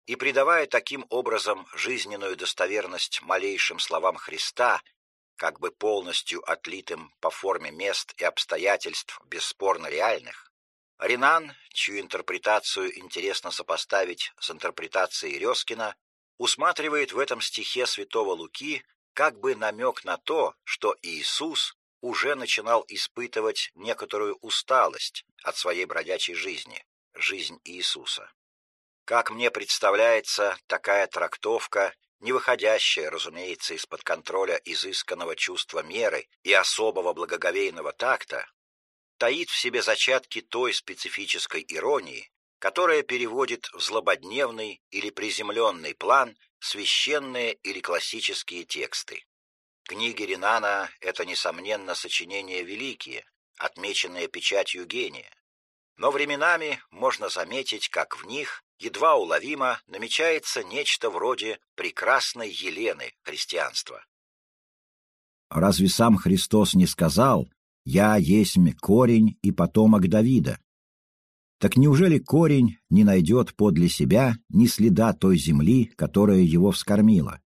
и придавая таким образом жизненную достоверность малейшим словам Христа, как бы полностью отлитым по форме мест и обстоятельств бесспорно реальных, Ренан, чью интерпретацию интересно сопоставить с интерпретацией Резкина, усматривает в этом стихе святого Луки как бы намек на то, что Иисус уже начинал испытывать некоторую усталость от своей бродячей жизни, жизнь Иисуса. Как мне представляется, такая трактовка, не выходящая, разумеется, из-под контроля изысканного чувства меры и особого благоговейного такта, таит в себе зачатки той специфической иронии, которая переводит в злободневный или приземленный план священные или классические тексты. Книги Ренана — это, несомненно, сочинения великие, отмеченные печатью гения. Но временами можно заметить, как в них едва уловимо намечается нечто вроде прекрасной Елены христианства. Разве сам Христос не сказал «Я есть корень и потомок Давида»? Так неужели корень не найдет подле себя ни следа той земли, которая его вскормила?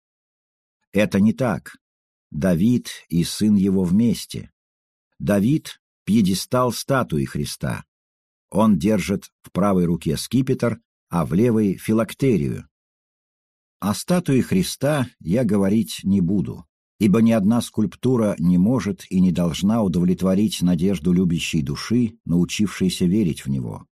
Это не так. Давид и сын его вместе. Давид — пьедестал статуи Христа. Он держит в правой руке скипетр, а в левой — филактерию. О статуе Христа я говорить не буду, ибо ни одна скульптура не может и не должна удовлетворить надежду любящей души, научившейся верить в него.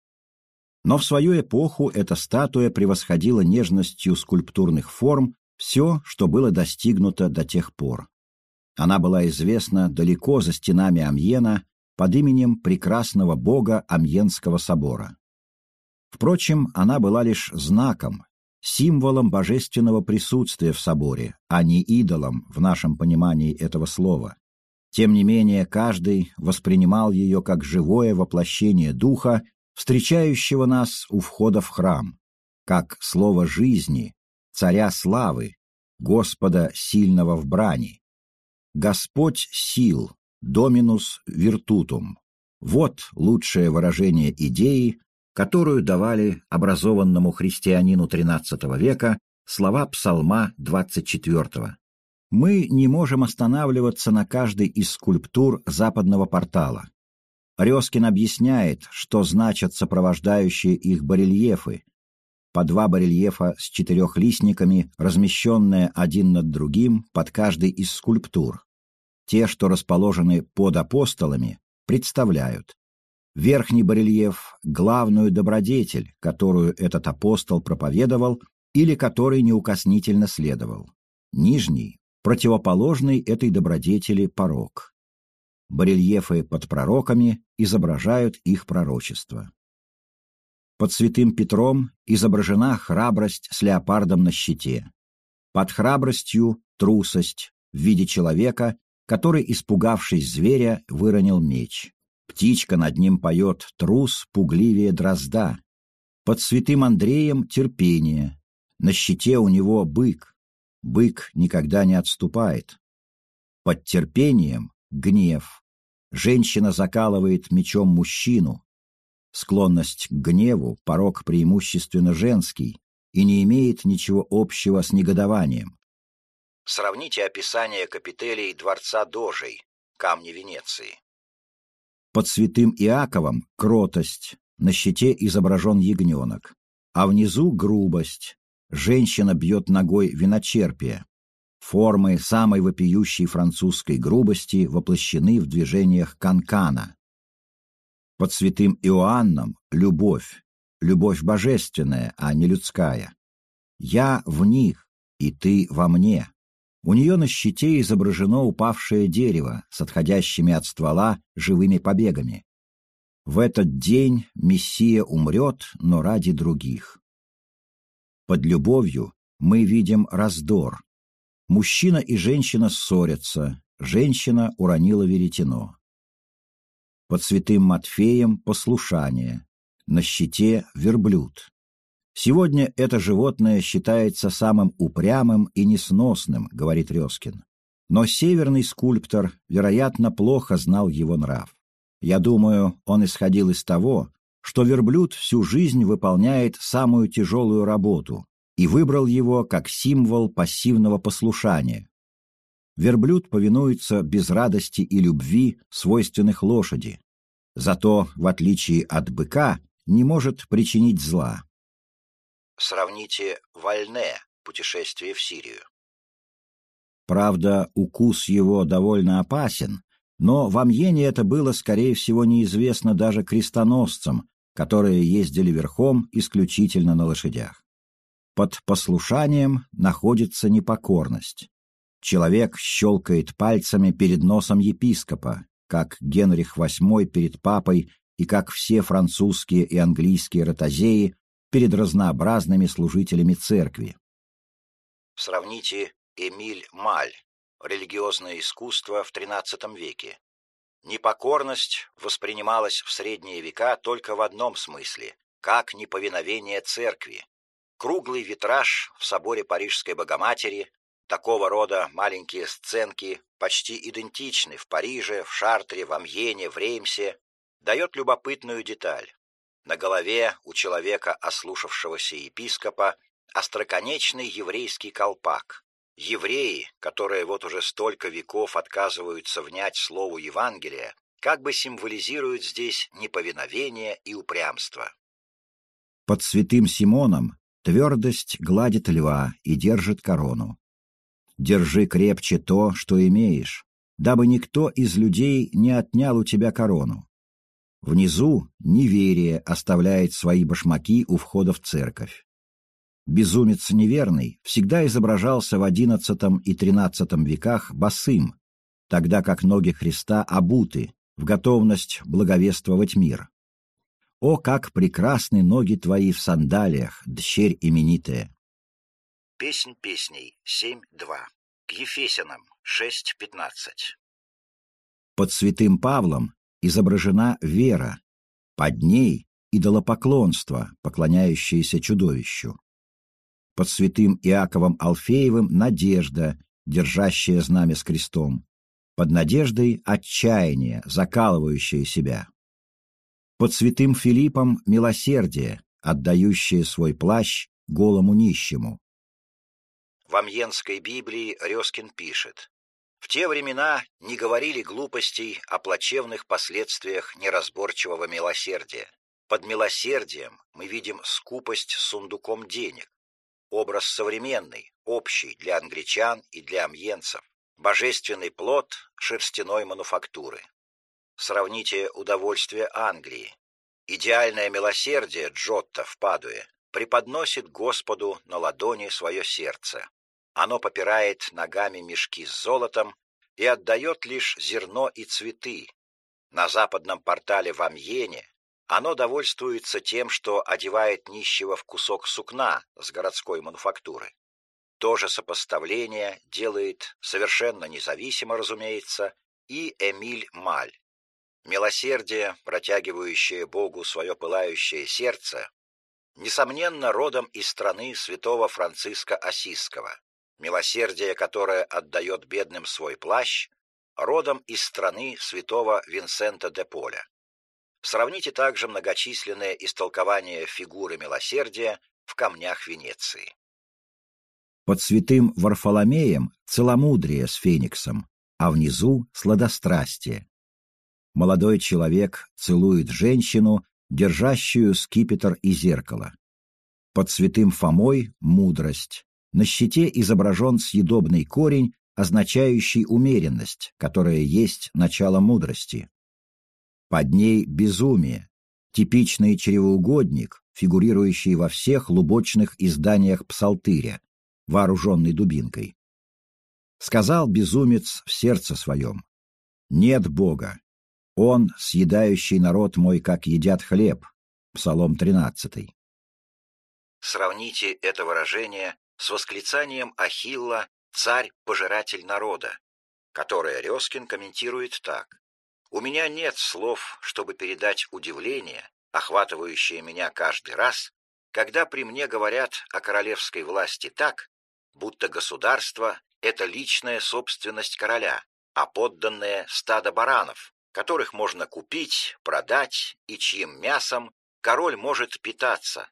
Но в свою эпоху эта статуя превосходила нежностью скульптурных форм все, что было достигнуто до тех пор. Она была известна далеко за стенами Амьена под именем прекрасного бога Амьенского собора. Впрочем, она была лишь знаком, символом божественного присутствия в соборе, а не идолом в нашем понимании этого слова. Тем не менее, каждый воспринимал ее как живое воплощение духа, встречающего нас у входа в храм, как слово жизни, царя славы, Господа сильного в брани. Господь сил, доминус виртутум. Вот лучшее выражение идеи, которую давали образованному христианину XIII века слова Псалма 24. Мы не можем останавливаться на каждой из скульптур западного портала. Резкин объясняет, что значат сопровождающие их барельефы, по два барельефа с четырехлистниками, размещенные один над другим под каждой из скульптур. Те, что расположены под апостолами, представляют верхний барельеф — главную добродетель, которую этот апостол проповедовал или которой неукоснительно следовал. Нижний — противоположный этой добродетели порог. Барельефы под пророками изображают их пророчество. Под святым Петром изображена храбрость с леопардом на щите. Под храбростью — трусость в виде человека, который, испугавшись зверя, выронил меч. Птичка над ним поет трус пугливее дрозда. Под святым Андреем терпение. На щите у него бык. Бык никогда не отступает. Под терпением гнев. Женщина закалывает мечом мужчину. Склонность к гневу — порог преимущественно женский и не имеет ничего общего с негодованием. Сравните описание капителей дворца Дожей, камни Венеции. Под святым Иаковом — кротость, на щите изображен ягненок, а внизу — грубость. Женщина бьет ногой виночерпие. Формы самой вопиющей французской грубости воплощены в движениях канкана. Под святым Иоанном — любовь, любовь божественная, а не людская. Я в них, и ты во мне. У нее на щите изображено упавшее дерево с отходящими от ствола живыми побегами. В этот день Мессия умрет, но ради других. Под любовью мы видим раздор. Мужчина и женщина ссорятся, женщина уронила веретено. Под святым Матфеем послушание, на щите верблюд. Сегодня это животное считается самым упрямым и несносным, говорит Резкин. Но северный скульптор, вероятно, плохо знал его нрав. Я думаю, он исходил из того, что верблюд всю жизнь выполняет самую тяжелую работу и выбрал его как символ пассивного послушания. Верблюд повинуется без радости и любви, свойственных лошади. Зато, в отличие от быка, не может причинить зла. Сравните Вальне «Путешествие в Сирию». Правда, укус его довольно опасен, но в Амьене это было, скорее всего, неизвестно даже крестоносцам, которые ездили верхом исключительно на лошадях. Под послушанием находится непокорность. Человек щелкает пальцами перед носом епископа, как Генрих VIII перед папой и как все французские и английские ротозеи перед разнообразными служителями церкви. Сравните Эмиль Маль «Религиозное искусство в XIII веке». Непокорность воспринималась в средние века только в одном смысле – как неповиновение церкви. Круглый витраж в соборе Парижской Богоматери, такого рода маленькие сценки почти идентичны в Париже, в Шартре, в Амьене, в Реймсе, дает любопытную деталь. На голове у человека, ослушавшегося епископа, остроконечный еврейский колпак. Евреи, которые вот уже столько веков отказываются внять слову Евангелия, как бы символизируют здесь неповиновение и упрямство. Под святым Симоном твердость гладит льва и держит корону. Держи крепче то, что имеешь, дабы никто из людей не отнял у тебя корону. Внизу неверие оставляет свои башмаки у входа в церковь. Безумец неверный всегда изображался в XI и XIII веках босым, тогда как ноги Христа обуты в готовность благовествовать мир. О, как прекрасны ноги твои в сандалиях, дщерь именитая! Песнь песней 7.2. К Ефесянам 6.15. Под святым Павлом изображена вера, под ней идолопоклонство, поклоняющееся чудовищу. Под святым Иаковом Алфеевым надежда, держащая знамя с крестом. Под надеждой отчаяние, закалывающее себя. Под святым Филиппом милосердие, отдающее свой плащ голому нищему. В Амьенской Библии Резкин пишет в те времена не говорили глупостей о плачевных последствиях неразборчивого милосердия. Под милосердием мы видим скупость сундуком денег. Образ современный, общий для англичан и для амьенцев. Божественный плод шерстяной мануфактуры. Сравните удовольствие Англии. Идеальное милосердие Джотто в Падуе преподносит Господу на ладони свое сердце. Оно попирает ногами мешки с золотом и отдает лишь зерно и цветы. На западном портале в Амьене оно довольствуется тем, что одевает нищего в кусок сукна с городской мануфактуры. То же сопоставление делает совершенно независимо, разумеется, и Эмиль Маль. Милосердие, протягивающее Богу свое пылающее сердце, несомненно, родом из страны святого Франциска Осиского. Милосердие, которое отдает бедным свой плащ, родом из страны святого Винсента де Поля. Сравните также многочисленные истолкования фигуры милосердия в камнях Венеции. Под святым Варфоломеем целомудрие с фениксом, а внизу сладострастие. Молодой человек целует женщину, держащую скипетр и зеркало. Под святым Фомой — мудрость, на щите изображен съедобный корень, означающий умеренность, которая есть начало мудрости. Под ней безумие, типичный чревоугодник, фигурирующий во всех лубочных изданиях псалтыря, вооруженный дубинкой. Сказал безумец в сердце своем, «Нет Бога, Он, съедающий народ мой, как едят хлеб». Псалом 13. Сравните это выражение с восклицанием Ахилла «Царь-пожиратель народа», которое Резкин комментирует так. «У меня нет слов, чтобы передать удивление, охватывающее меня каждый раз, когда при мне говорят о королевской власти так, будто государство — это личная собственность короля, а подданные — стадо баранов, которых можно купить, продать и чьим мясом король может питаться,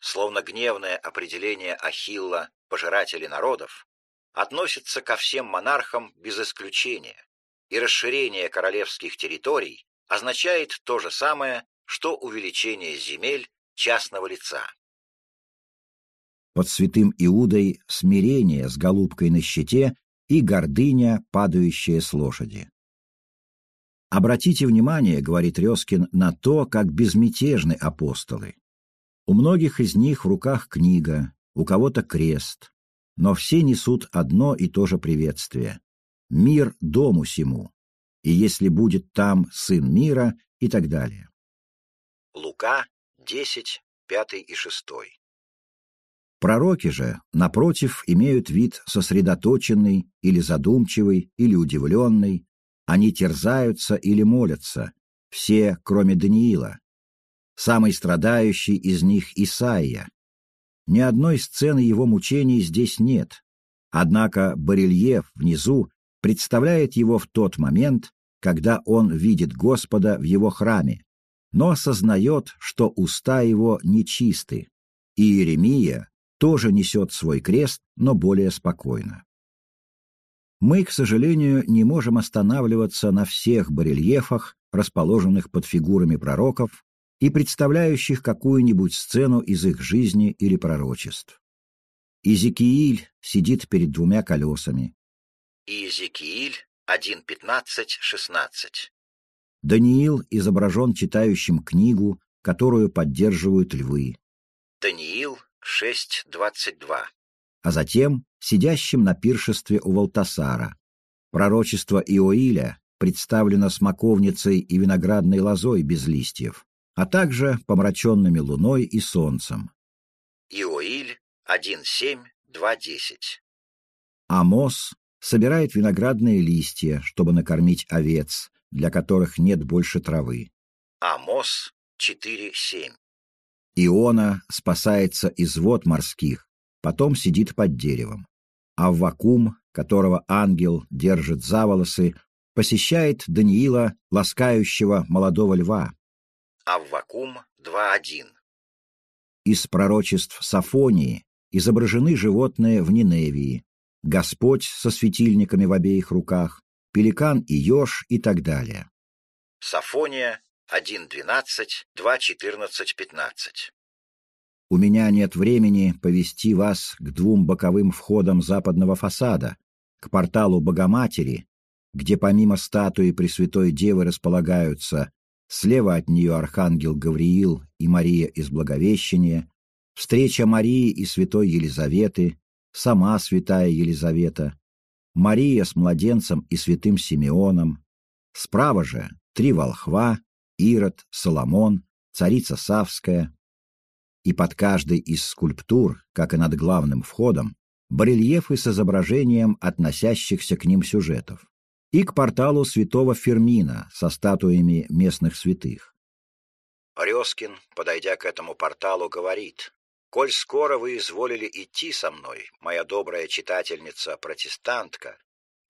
словно гневное определение Ахилла «пожиратели народов», относится ко всем монархам без исключения, и расширение королевских территорий означает то же самое, что увеличение земель частного лица. Под святым Иудой смирение с голубкой на щите и гордыня, падающая с лошади. Обратите внимание, говорит Резкин, на то, как безмятежны апостолы. У многих из них в руках книга, у кого-то крест, но все несут одно и то же приветствие. Мир дому сему, и если будет там сын мира и так далее. Лука 10, 5 и 6. Пророки же, напротив, имеют вид сосредоточенный или задумчивый или удивленный, они терзаются или молятся, все, кроме Даниила, самый страдающий из них Исаия. Ни одной сцены его мучений здесь нет, однако барельеф внизу представляет его в тот момент, когда он видит Господа в его храме, но осознает, что уста его нечисты, и Иеремия тоже несет свой крест, но более спокойно. Мы, к сожалению, не можем останавливаться на всех барельефах, расположенных под фигурами пророков, и представляющих какую-нибудь сцену из их жизни или пророчеств. Изекииль сидит перед двумя колесами. Иезекииль 1.15.16 Даниил изображен читающим книгу, которую поддерживают львы. Даниил 6.22 А затем сидящим на пиршестве у Валтасара. Пророчество Иоиля представлено смоковницей и виноградной лозой без листьев а также помраченными луной и солнцем. Иоиль 1.7, 2.10. Амос собирает виноградные листья, чтобы накормить овец, для которых нет больше травы. Амос 4.7. Иона спасается из вод морских, потом сидит под деревом. Аввакум, которого ангел держит за волосы, посещает Даниила, ласкающего молодого льва. Аввакум 2.1. Из пророчеств Сафонии изображены животные в Ниневии, Господь со светильниками в обеих руках, пеликан и еж и так далее. Сафония 1.12, 2.14-15. У меня нет времени повести вас к двум боковым входам западного фасада, к порталу Богоматери, где помимо статуи Пресвятой Девы располагаются слева от нее архангел Гавриил и Мария из Благовещения, встреча Марии и святой Елизаветы, сама святая Елизавета, Мария с младенцем и святым Симеоном, справа же три волхва, Ирод, Соломон, царица Савская, и под каждой из скульптур, как и над главным входом, барельефы с изображением относящихся к ним сюжетов, и к порталу святого Фермина со статуями местных святых. Резкин, подойдя к этому порталу, говорит, «Коль скоро вы изволили идти со мной, моя добрая читательница-протестантка,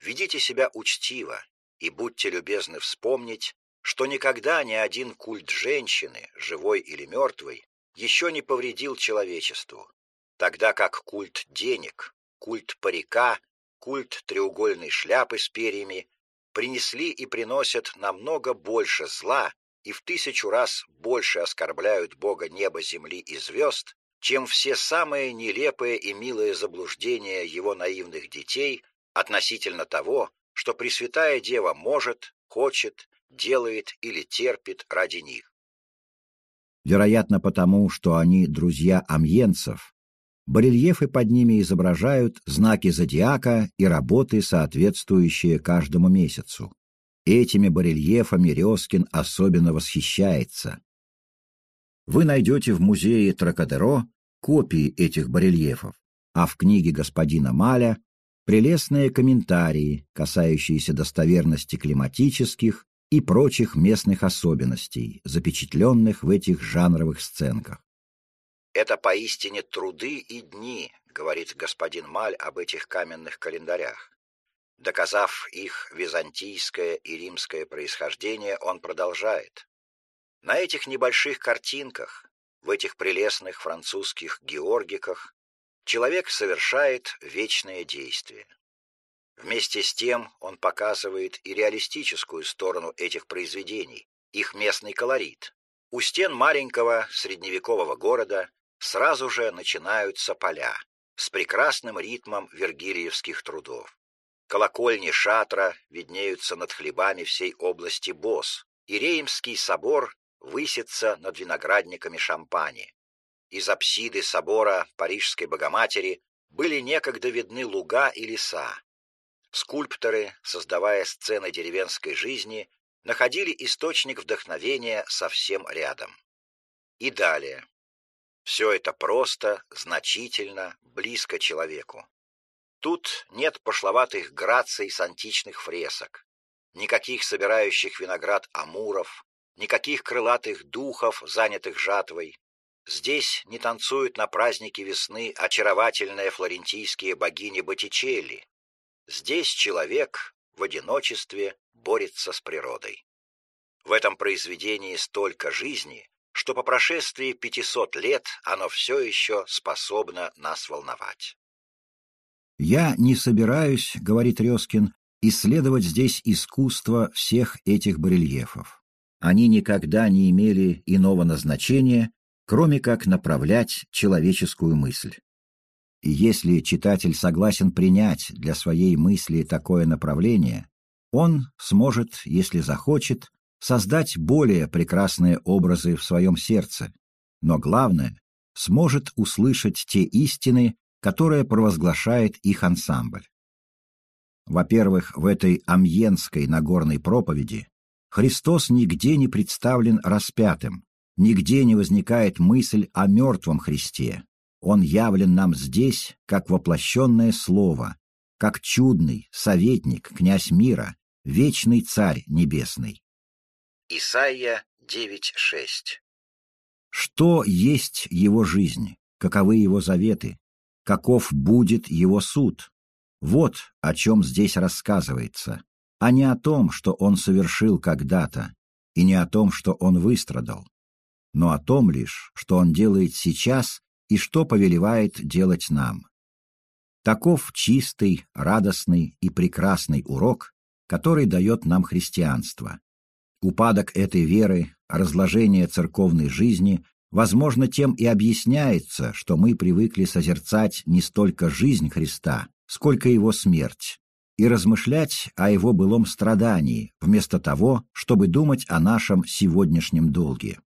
ведите себя учтиво и будьте любезны вспомнить, что никогда ни один культ женщины, живой или мертвой, еще не повредил человечеству, тогда как культ денег, культ парика, культ треугольной шляпы с перьями принесли и приносят намного больше зла и в тысячу раз больше оскорбляют Бога неба, земли и звезд, чем все самые нелепые и милые заблуждения его наивных детей относительно того, что Пресвятая Дева может, хочет, делает или терпит ради них. Вероятно, потому, что они друзья амьенцев, барельефы под ними изображают знаки зодиака и работы, соответствующие каждому месяцу. Этими барельефами Резкин особенно восхищается. Вы найдете в музее Тракадеро копии этих барельефов, а в книге господина Маля прелестные комментарии, касающиеся достоверности климатических и прочих местных особенностей, запечатленных в этих жанровых сценках. «Это поистине труды и дни», — говорит господин Маль об этих каменных календарях. Доказав их византийское и римское происхождение, он продолжает. На этих небольших картинках, в этих прелестных французских георгиках, человек совершает вечное действие. Вместе с тем он показывает и реалистическую сторону этих произведений, их местный колорит. У стен маленького средневекового города сразу же начинаются поля с прекрасным ритмом вергилиевских трудов. Колокольни шатра виднеются над хлебами всей области Бос, и Реймский собор высится над виноградниками Шампани. Из апсиды собора Парижской Богоматери были некогда видны луга и леса. Скульпторы, создавая сцены деревенской жизни, находили источник вдохновения совсем рядом. И далее. Все это просто, значительно, близко человеку. Тут нет пошловатых граций с античных фресок, никаких собирающих виноград амуров, никаких крылатых духов, занятых жатвой. Здесь не танцуют на празднике весны очаровательные флорентийские богини Боттичелли. Здесь человек в одиночестве борется с природой. В этом произведении столько жизни, что по прошествии 500 лет оно все еще способно нас волновать. «Я не собираюсь, — говорит Резкин, — исследовать здесь искусство всех этих барельефов. Они никогда не имели иного назначения, кроме как направлять человеческую мысль. И если читатель согласен принять для своей мысли такое направление, он сможет, если захочет, создать более прекрасные образы в своем сердце, но главное, сможет услышать те истины, которое провозглашает их ансамбль. Во-первых, в этой амьенской Нагорной проповеди Христос нигде не представлен распятым, нигде не возникает мысль о мертвом Христе, Он явлен нам здесь, как воплощенное слово, как чудный советник, князь мира, вечный царь небесный. Исайя 9.6 Что есть его жизнь, каковы его заветы, каков будет его суд? Вот о чем здесь рассказывается, а не о том, что он совершил когда-то, и не о том, что он выстрадал, но о том лишь, что он делает сейчас и что повелевает делать нам. Таков чистый, радостный и прекрасный урок, который дает нам христианство. Упадок этой веры, разложение церковной жизни, возможно, тем и объясняется, что мы привыкли созерцать не столько жизнь Христа, сколько его смерть, и размышлять о его былом страдании, вместо того, чтобы думать о нашем сегодняшнем долге.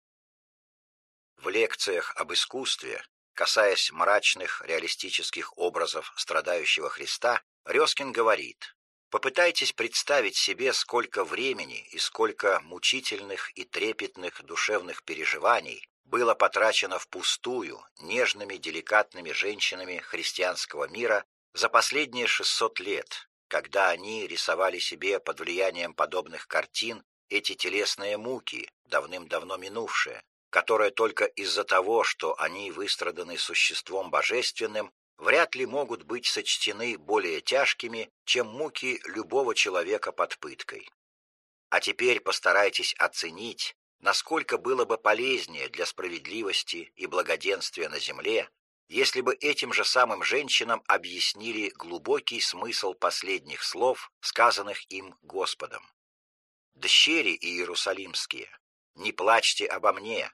В лекциях об искусстве, касаясь мрачных реалистических образов страдающего Христа, Резкин говорит, Попытайтесь представить себе, сколько времени и сколько мучительных и трепетных душевных переживаний было потрачено впустую нежными, деликатными женщинами христианского мира за последние 600 лет, когда они рисовали себе под влиянием подобных картин эти телесные муки, давным-давно минувшие, которые только из-за того, что они выстраданы существом божественным, вряд ли могут быть сочтены более тяжкими, чем муки любого человека под пыткой. А теперь постарайтесь оценить, насколько было бы полезнее для справедливости и благоденствия на земле, если бы этим же самым женщинам объяснили глубокий смысл последних слов, сказанных им Господом. «Дщери иерусалимские, не плачьте обо мне,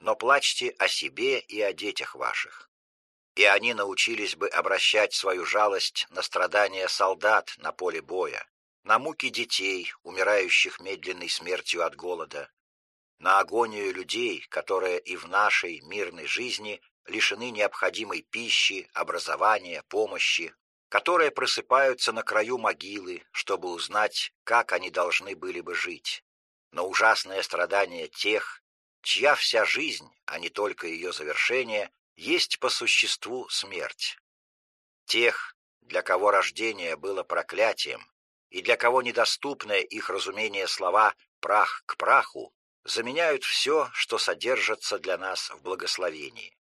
но плачьте о себе и о детях ваших и они научились бы обращать свою жалость на страдания солдат на поле боя, на муки детей, умирающих медленной смертью от голода, на агонию людей, которые и в нашей мирной жизни лишены необходимой пищи, образования, помощи, которые просыпаются на краю могилы, чтобы узнать, как они должны были бы жить, на ужасное страдание тех, чья вся жизнь, а не только ее завершение, есть по существу смерть. Тех, для кого рождение было проклятием, и для кого недоступное их разумение слова «прах к праху» заменяют все, что содержится для нас в благословении.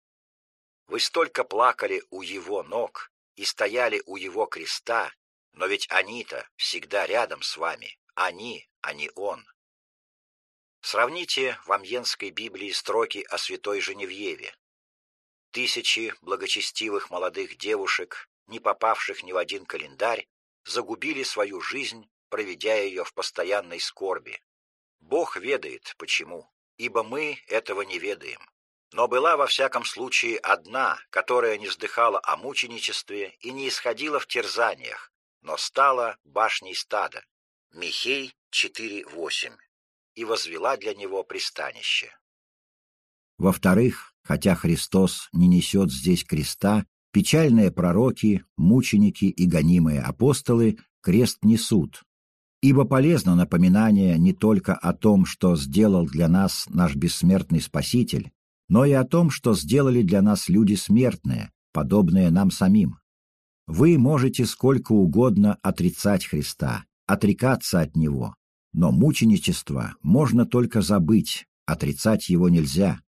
Вы столько плакали у его ног и стояли у его креста, но ведь они-то всегда рядом с вами, они, а не он. Сравните в Амьенской Библии строки о святой Женевьеве. Тысячи благочестивых молодых девушек, не попавших ни в один календарь, загубили свою жизнь, проведя ее в постоянной скорби. Бог ведает, почему, ибо мы этого не ведаем. Но была во всяком случае одна, которая не вздыхала о мученичестве и не исходила в терзаниях, но стала башней стада. Михей 4.8. И возвела для него пристанище. Во-вторых, Хотя Христос не несет здесь креста, печальные пророки, мученики и гонимые апостолы крест несут. Ибо полезно напоминание не только о том, что сделал для нас наш бессмертный Спаситель, но и о том, что сделали для нас люди смертные, подобные нам самим. Вы можете сколько угодно отрицать Христа, отрекаться от Него, но мученичество можно только забыть, отрицать его нельзя.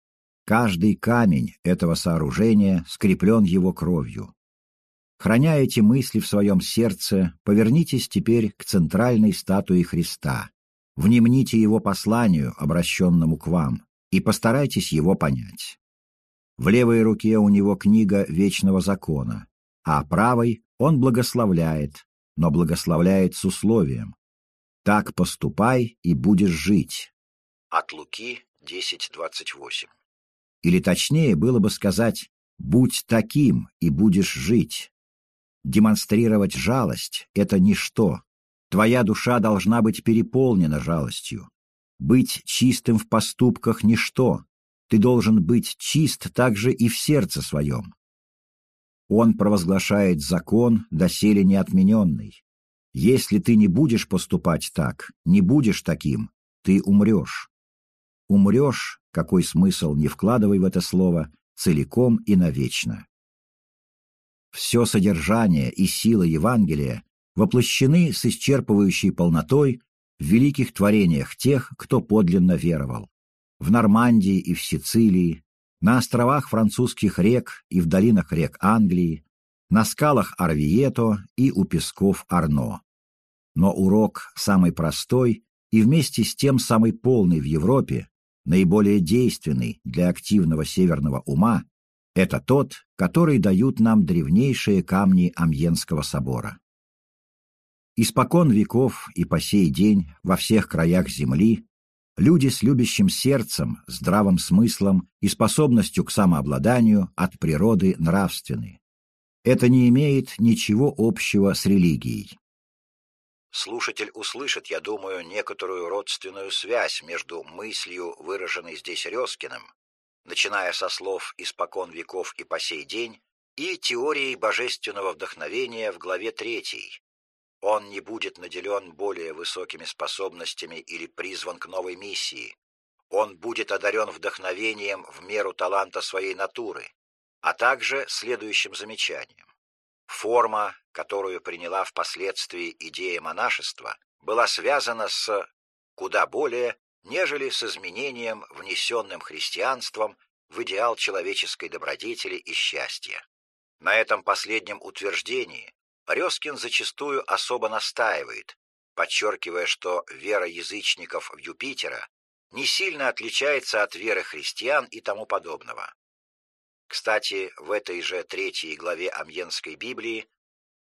Каждый камень этого сооружения скреплен его кровью. Храня эти мысли в своем сердце, повернитесь теперь к центральной статуе Христа, внемните его посланию, обращенному к вам, и постарайтесь его понять. В левой руке у него книга вечного закона, а правой он благословляет, но благословляет с условием. Так поступай и будешь жить. От Луки 10.28 или точнее было бы сказать «будь таким и будешь жить». Демонстрировать жалость — это ничто. Твоя душа должна быть переполнена жалостью. Быть чистым в поступках — ничто. Ты должен быть чист также и в сердце своем. Он провозглашает закон, доселе неотмененный. Если ты не будешь поступать так, не будешь таким, ты умрешь. Умрешь какой смысл не вкладывай в это слово, целиком и навечно. Все содержание и сила Евангелия воплощены с исчерпывающей полнотой в великих творениях тех, кто подлинно веровал. В Нормандии и в Сицилии, на островах французских рек и в долинах рек Англии, на скалах Арвието и у песков Арно. Но урок самый простой и вместе с тем самый полный в Европе, наиболее действенный для активного северного ума, это тот, который дают нам древнейшие камни Амьенского собора. Испокон веков и по сей день во всех краях земли люди с любящим сердцем, здравым смыслом и способностью к самообладанию от природы нравственны. Это не имеет ничего общего с религией. Слушатель услышит, я думаю, некоторую родственную связь между мыслью, выраженной здесь Резкиным, начиная со слов «испокон веков и по сей день», и теорией божественного вдохновения в главе 3. Он не будет наделен более высокими способностями или призван к новой миссии. Он будет одарен вдохновением в меру таланта своей натуры, а также следующим замечанием. Форма, которую приняла впоследствии идея монашества, была связана с куда более, нежели с изменением, внесенным христианством в идеал человеческой добродетели и счастья. На этом последнем утверждении Резкин зачастую особо настаивает, подчеркивая, что вера язычников в Юпитера не сильно отличается от веры христиан и тому подобного. Кстати, в этой же третьей главе Амьенской Библии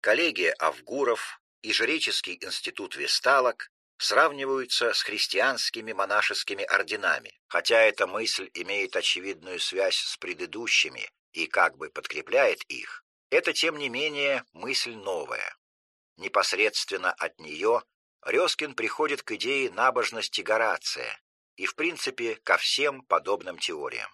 коллегия Авгуров и Жреческий институт Весталок сравниваются с христианскими монашескими орденами, хотя эта мысль имеет очевидную связь с предыдущими и как бы подкрепляет их, это, тем не менее, мысль новая. Непосредственно от нее Резкин приходит к идее набожности Горация и, в принципе, ко всем подобным теориям.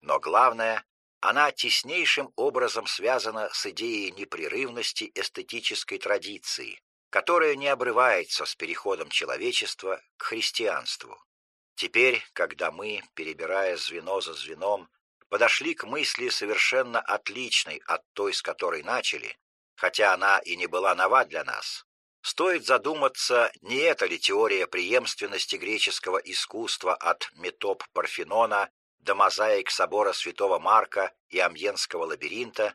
Но главное, она теснейшим образом связана с идеей непрерывности эстетической традиции, которая не обрывается с переходом человечества к христианству. Теперь, когда мы, перебирая звено за звеном, подошли к мысли совершенно отличной от той, с которой начали, хотя она и не была нова для нас, стоит задуматься, не это ли теория преемственности греческого искусства от метоп Парфенона до мозаик собора святого Марка и Амьенского лабиринта,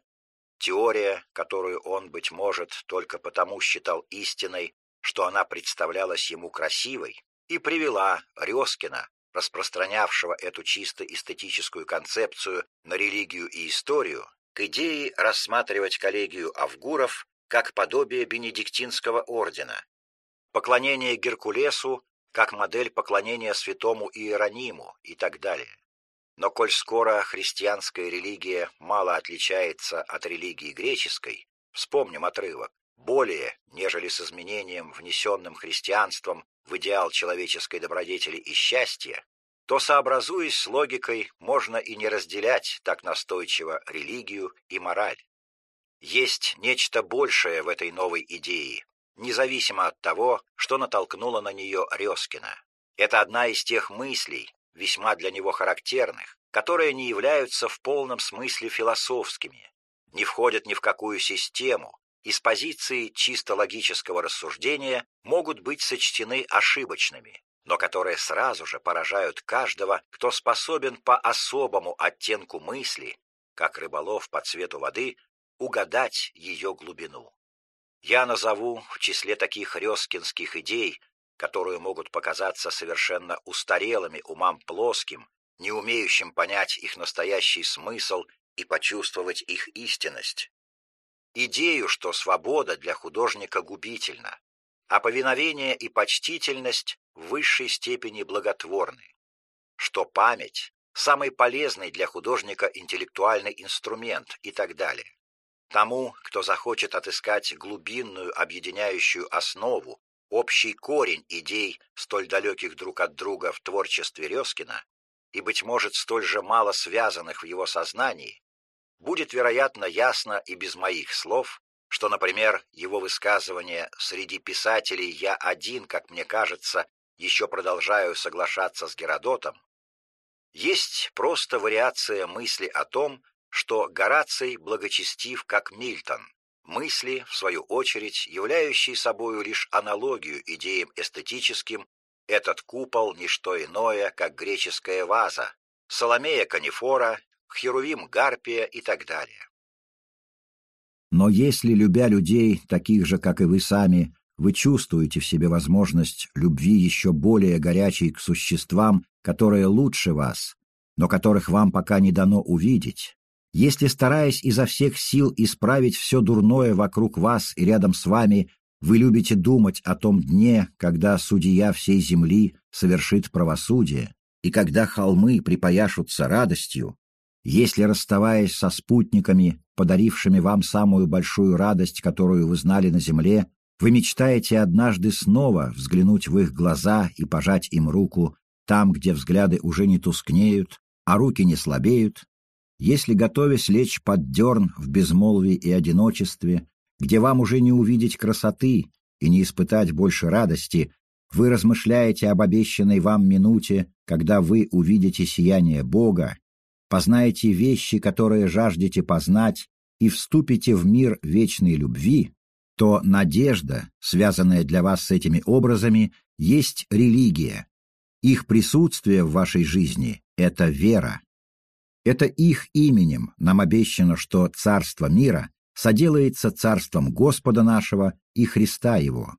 теория, которую он, быть может, только потому считал истиной, что она представлялась ему красивой, и привела Резкина, распространявшего эту чисто эстетическую концепцию на религию и историю, к идее рассматривать коллегию Авгуров как подобие бенедиктинского ордена, поклонение Геркулесу как модель поклонения святому Иерониму и так далее. Но коль скоро христианская религия мало отличается от религии греческой, вспомним отрывок, более, нежели с изменением, внесенным христианством в идеал человеческой добродетели и счастья, то, сообразуясь с логикой, можно и не разделять так настойчиво религию и мораль. Есть нечто большее в этой новой идее, независимо от того, что натолкнуло на нее Резкина. Это одна из тех мыслей, весьма для него характерных, которые не являются в полном смысле философскими, не входят ни в какую систему, и с позиции чисто логического рассуждения могут быть сочтены ошибочными, но которые сразу же поражают каждого, кто способен по особому оттенку мысли, как рыболов по цвету воды, угадать ее глубину. Я назову в числе таких резкинских идей которые могут показаться совершенно устарелыми умам плоским, не умеющим понять их настоящий смысл и почувствовать их истинность. Идею, что свобода для художника губительна, а повиновение и почтительность в высшей степени благотворны, что память – самый полезный для художника интеллектуальный инструмент и так далее. Тому, кто захочет отыскать глубинную объединяющую основу общий корень идей, столь далеких друг от друга в творчестве Резкина, и, быть может, столь же мало связанных в его сознании, будет, вероятно, ясно и без моих слов, что, например, его высказывание «среди писателей я один, как мне кажется, еще продолжаю соглашаться с Геродотом» есть просто вариация мысли о том, что Гораций благочестив, как Мильтон, мысли, в свою очередь, являющие собою лишь аналогию идеям эстетическим, этот купол – не что иное, как греческая ваза, Соломея Канифора, Херувим Гарпия и так далее. Но если, любя людей, таких же, как и вы сами, вы чувствуете в себе возможность любви еще более горячей к существам, которые лучше вас, но которых вам пока не дано увидеть, если, стараясь изо всех сил исправить все дурное вокруг вас и рядом с вами, вы любите думать о том дне, когда судья всей земли совершит правосудие, и когда холмы припояшутся радостью, если, расставаясь со спутниками, подарившими вам самую большую радость, которую вы знали на земле, вы мечтаете однажды снова взглянуть в их глаза и пожать им руку там, где взгляды уже не тускнеют, а руки не слабеют, если, готовясь лечь под дерн в безмолвии и одиночестве, где вам уже не увидеть красоты и не испытать больше радости, вы размышляете об обещанной вам минуте, когда вы увидите сияние Бога, познаете вещи, которые жаждете познать, и вступите в мир вечной любви, то надежда, связанная для вас с этими образами, есть религия. Их присутствие в вашей жизни — это вера. Это их именем нам обещано, что царство мира соделается царством Господа нашего и Христа Его.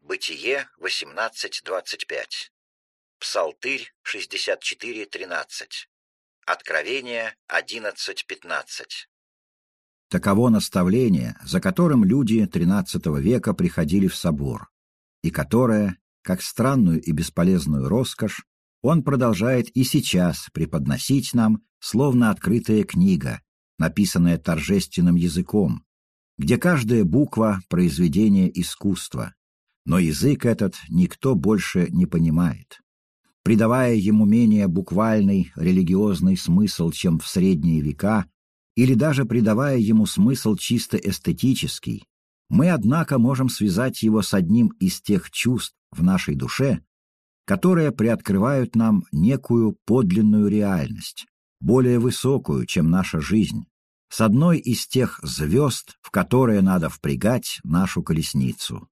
Бытие 18.25 Псалтырь 64.13 Откровение 11.15 Таково наставление, за которым люди XIII века приходили в собор, и которое, как странную и бесполезную роскошь, он продолжает и сейчас преподносить нам, словно открытая книга, написанная торжественным языком, где каждая буква — произведение искусства, но язык этот никто больше не понимает. Придавая ему менее буквальный религиозный смысл, чем в средние века, или даже придавая ему смысл чисто эстетический, мы, однако, можем связать его с одним из тех чувств в нашей душе, которые приоткрывают нам некую подлинную реальность, более высокую, чем наша жизнь, с одной из тех звезд, в которые надо впрягать нашу колесницу.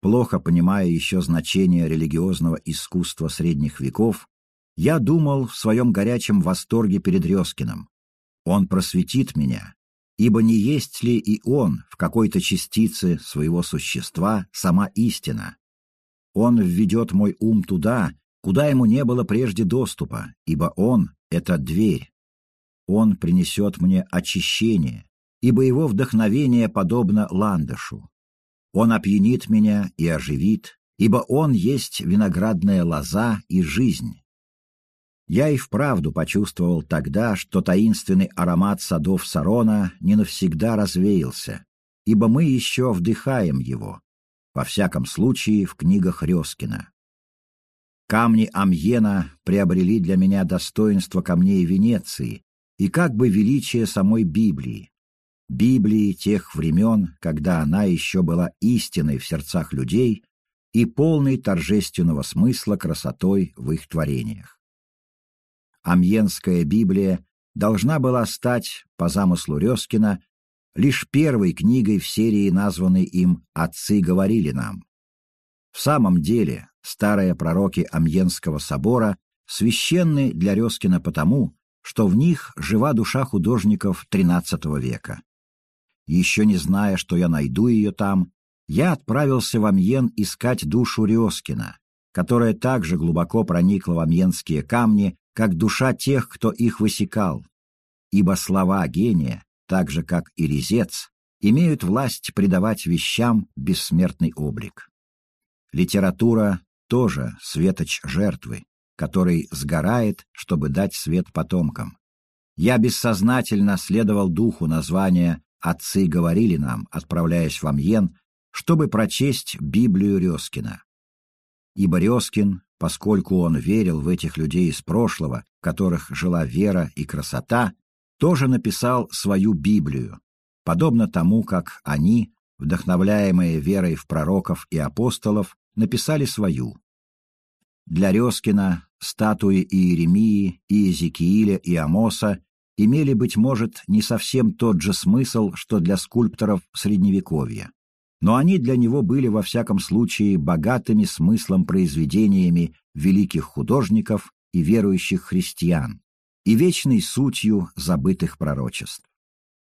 Плохо понимая еще значение религиозного искусства средних веков, я думал в своем горячем восторге перед Резкиным. Он просветит меня, ибо не есть ли и он в какой-то частице своего существа сама истина, он введет мой ум туда, куда ему не было прежде доступа, ибо он — это дверь. Он принесет мне очищение, ибо его вдохновение подобно ландышу. Он опьянит меня и оживит, ибо он есть виноградная лоза и жизнь. Я и вправду почувствовал тогда, что таинственный аромат садов Сарона не навсегда развеялся, ибо мы еще вдыхаем его, во всяком случае в книгах Резкина. Камни Амьена приобрели для меня достоинство камней Венеции и как бы величие самой Библии, Библии тех времен, когда она еще была истиной в сердцах людей и полной торжественного смысла красотой в их творениях. Амьенская Библия должна была стать, по замыслу Резкина, лишь первой книгой в серии, названной им «Отцы говорили нам». В самом деле, старые пророки Амьенского собора священны для Резкина потому, что в них жива душа художников XIII века. Еще не зная, что я найду ее там, я отправился в Амьен искать душу Резкина, которая также глубоко проникла в амьенские камни, как душа тех, кто их высекал, ибо слова гения так же, как и резец, имеют власть придавать вещам бессмертный облик. Литература тоже светоч жертвы, который сгорает, чтобы дать свет потомкам. Я бессознательно следовал духу названия «Отцы говорили нам», отправляясь в Амьен, чтобы прочесть Библию Резкина. Ибо Резкин, поскольку он верил в этих людей из прошлого, в которых жила вера и красота, тоже написал свою Библию, подобно тому, как они, вдохновляемые верой в пророков и апостолов, написали свою. Для Резкина статуи Иеремии, Иезекииля и Амоса имели, быть может, не совсем тот же смысл, что для скульпторов Средневековья. Но они для него были, во всяком случае, богатыми смыслом произведениями великих художников и верующих христиан, и вечной сутью забытых пророчеств.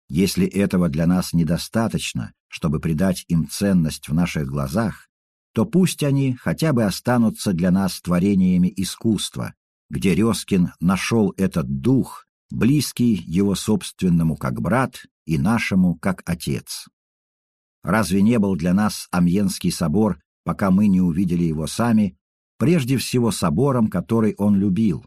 Если этого для нас недостаточно, чтобы придать им ценность в наших глазах, то пусть они хотя бы останутся для нас творениями искусства, где Резкин нашел этот дух, близкий его собственному как брат и нашему как отец. Разве не был для нас Амьенский собор, пока мы не увидели его сами, прежде всего собором, который он любил?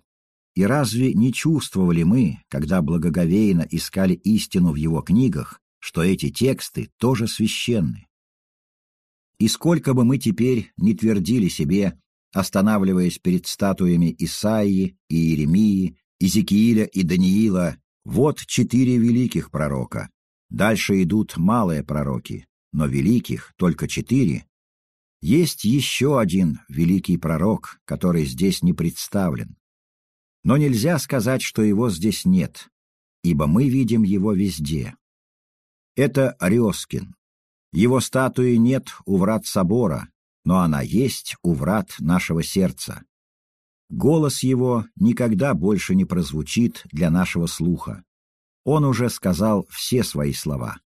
И разве не чувствовали мы, когда благоговейно искали истину в его книгах, что эти тексты тоже священны? И сколько бы мы теперь не твердили себе, останавливаясь перед статуями Исаии и Иеремии, Изекииля и Даниила, вот четыре великих пророка. Дальше идут малые пророки, но великих только четыре. Есть еще один великий пророк, который здесь не представлен. Но нельзя сказать, что его здесь нет, ибо мы видим его везде. Это Резкин. Его статуи нет у врат собора, но она есть у врат нашего сердца. Голос его никогда больше не прозвучит для нашего слуха. Он уже сказал все свои слова.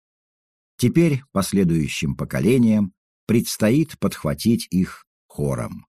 Теперь последующим поколениям предстоит подхватить их хором.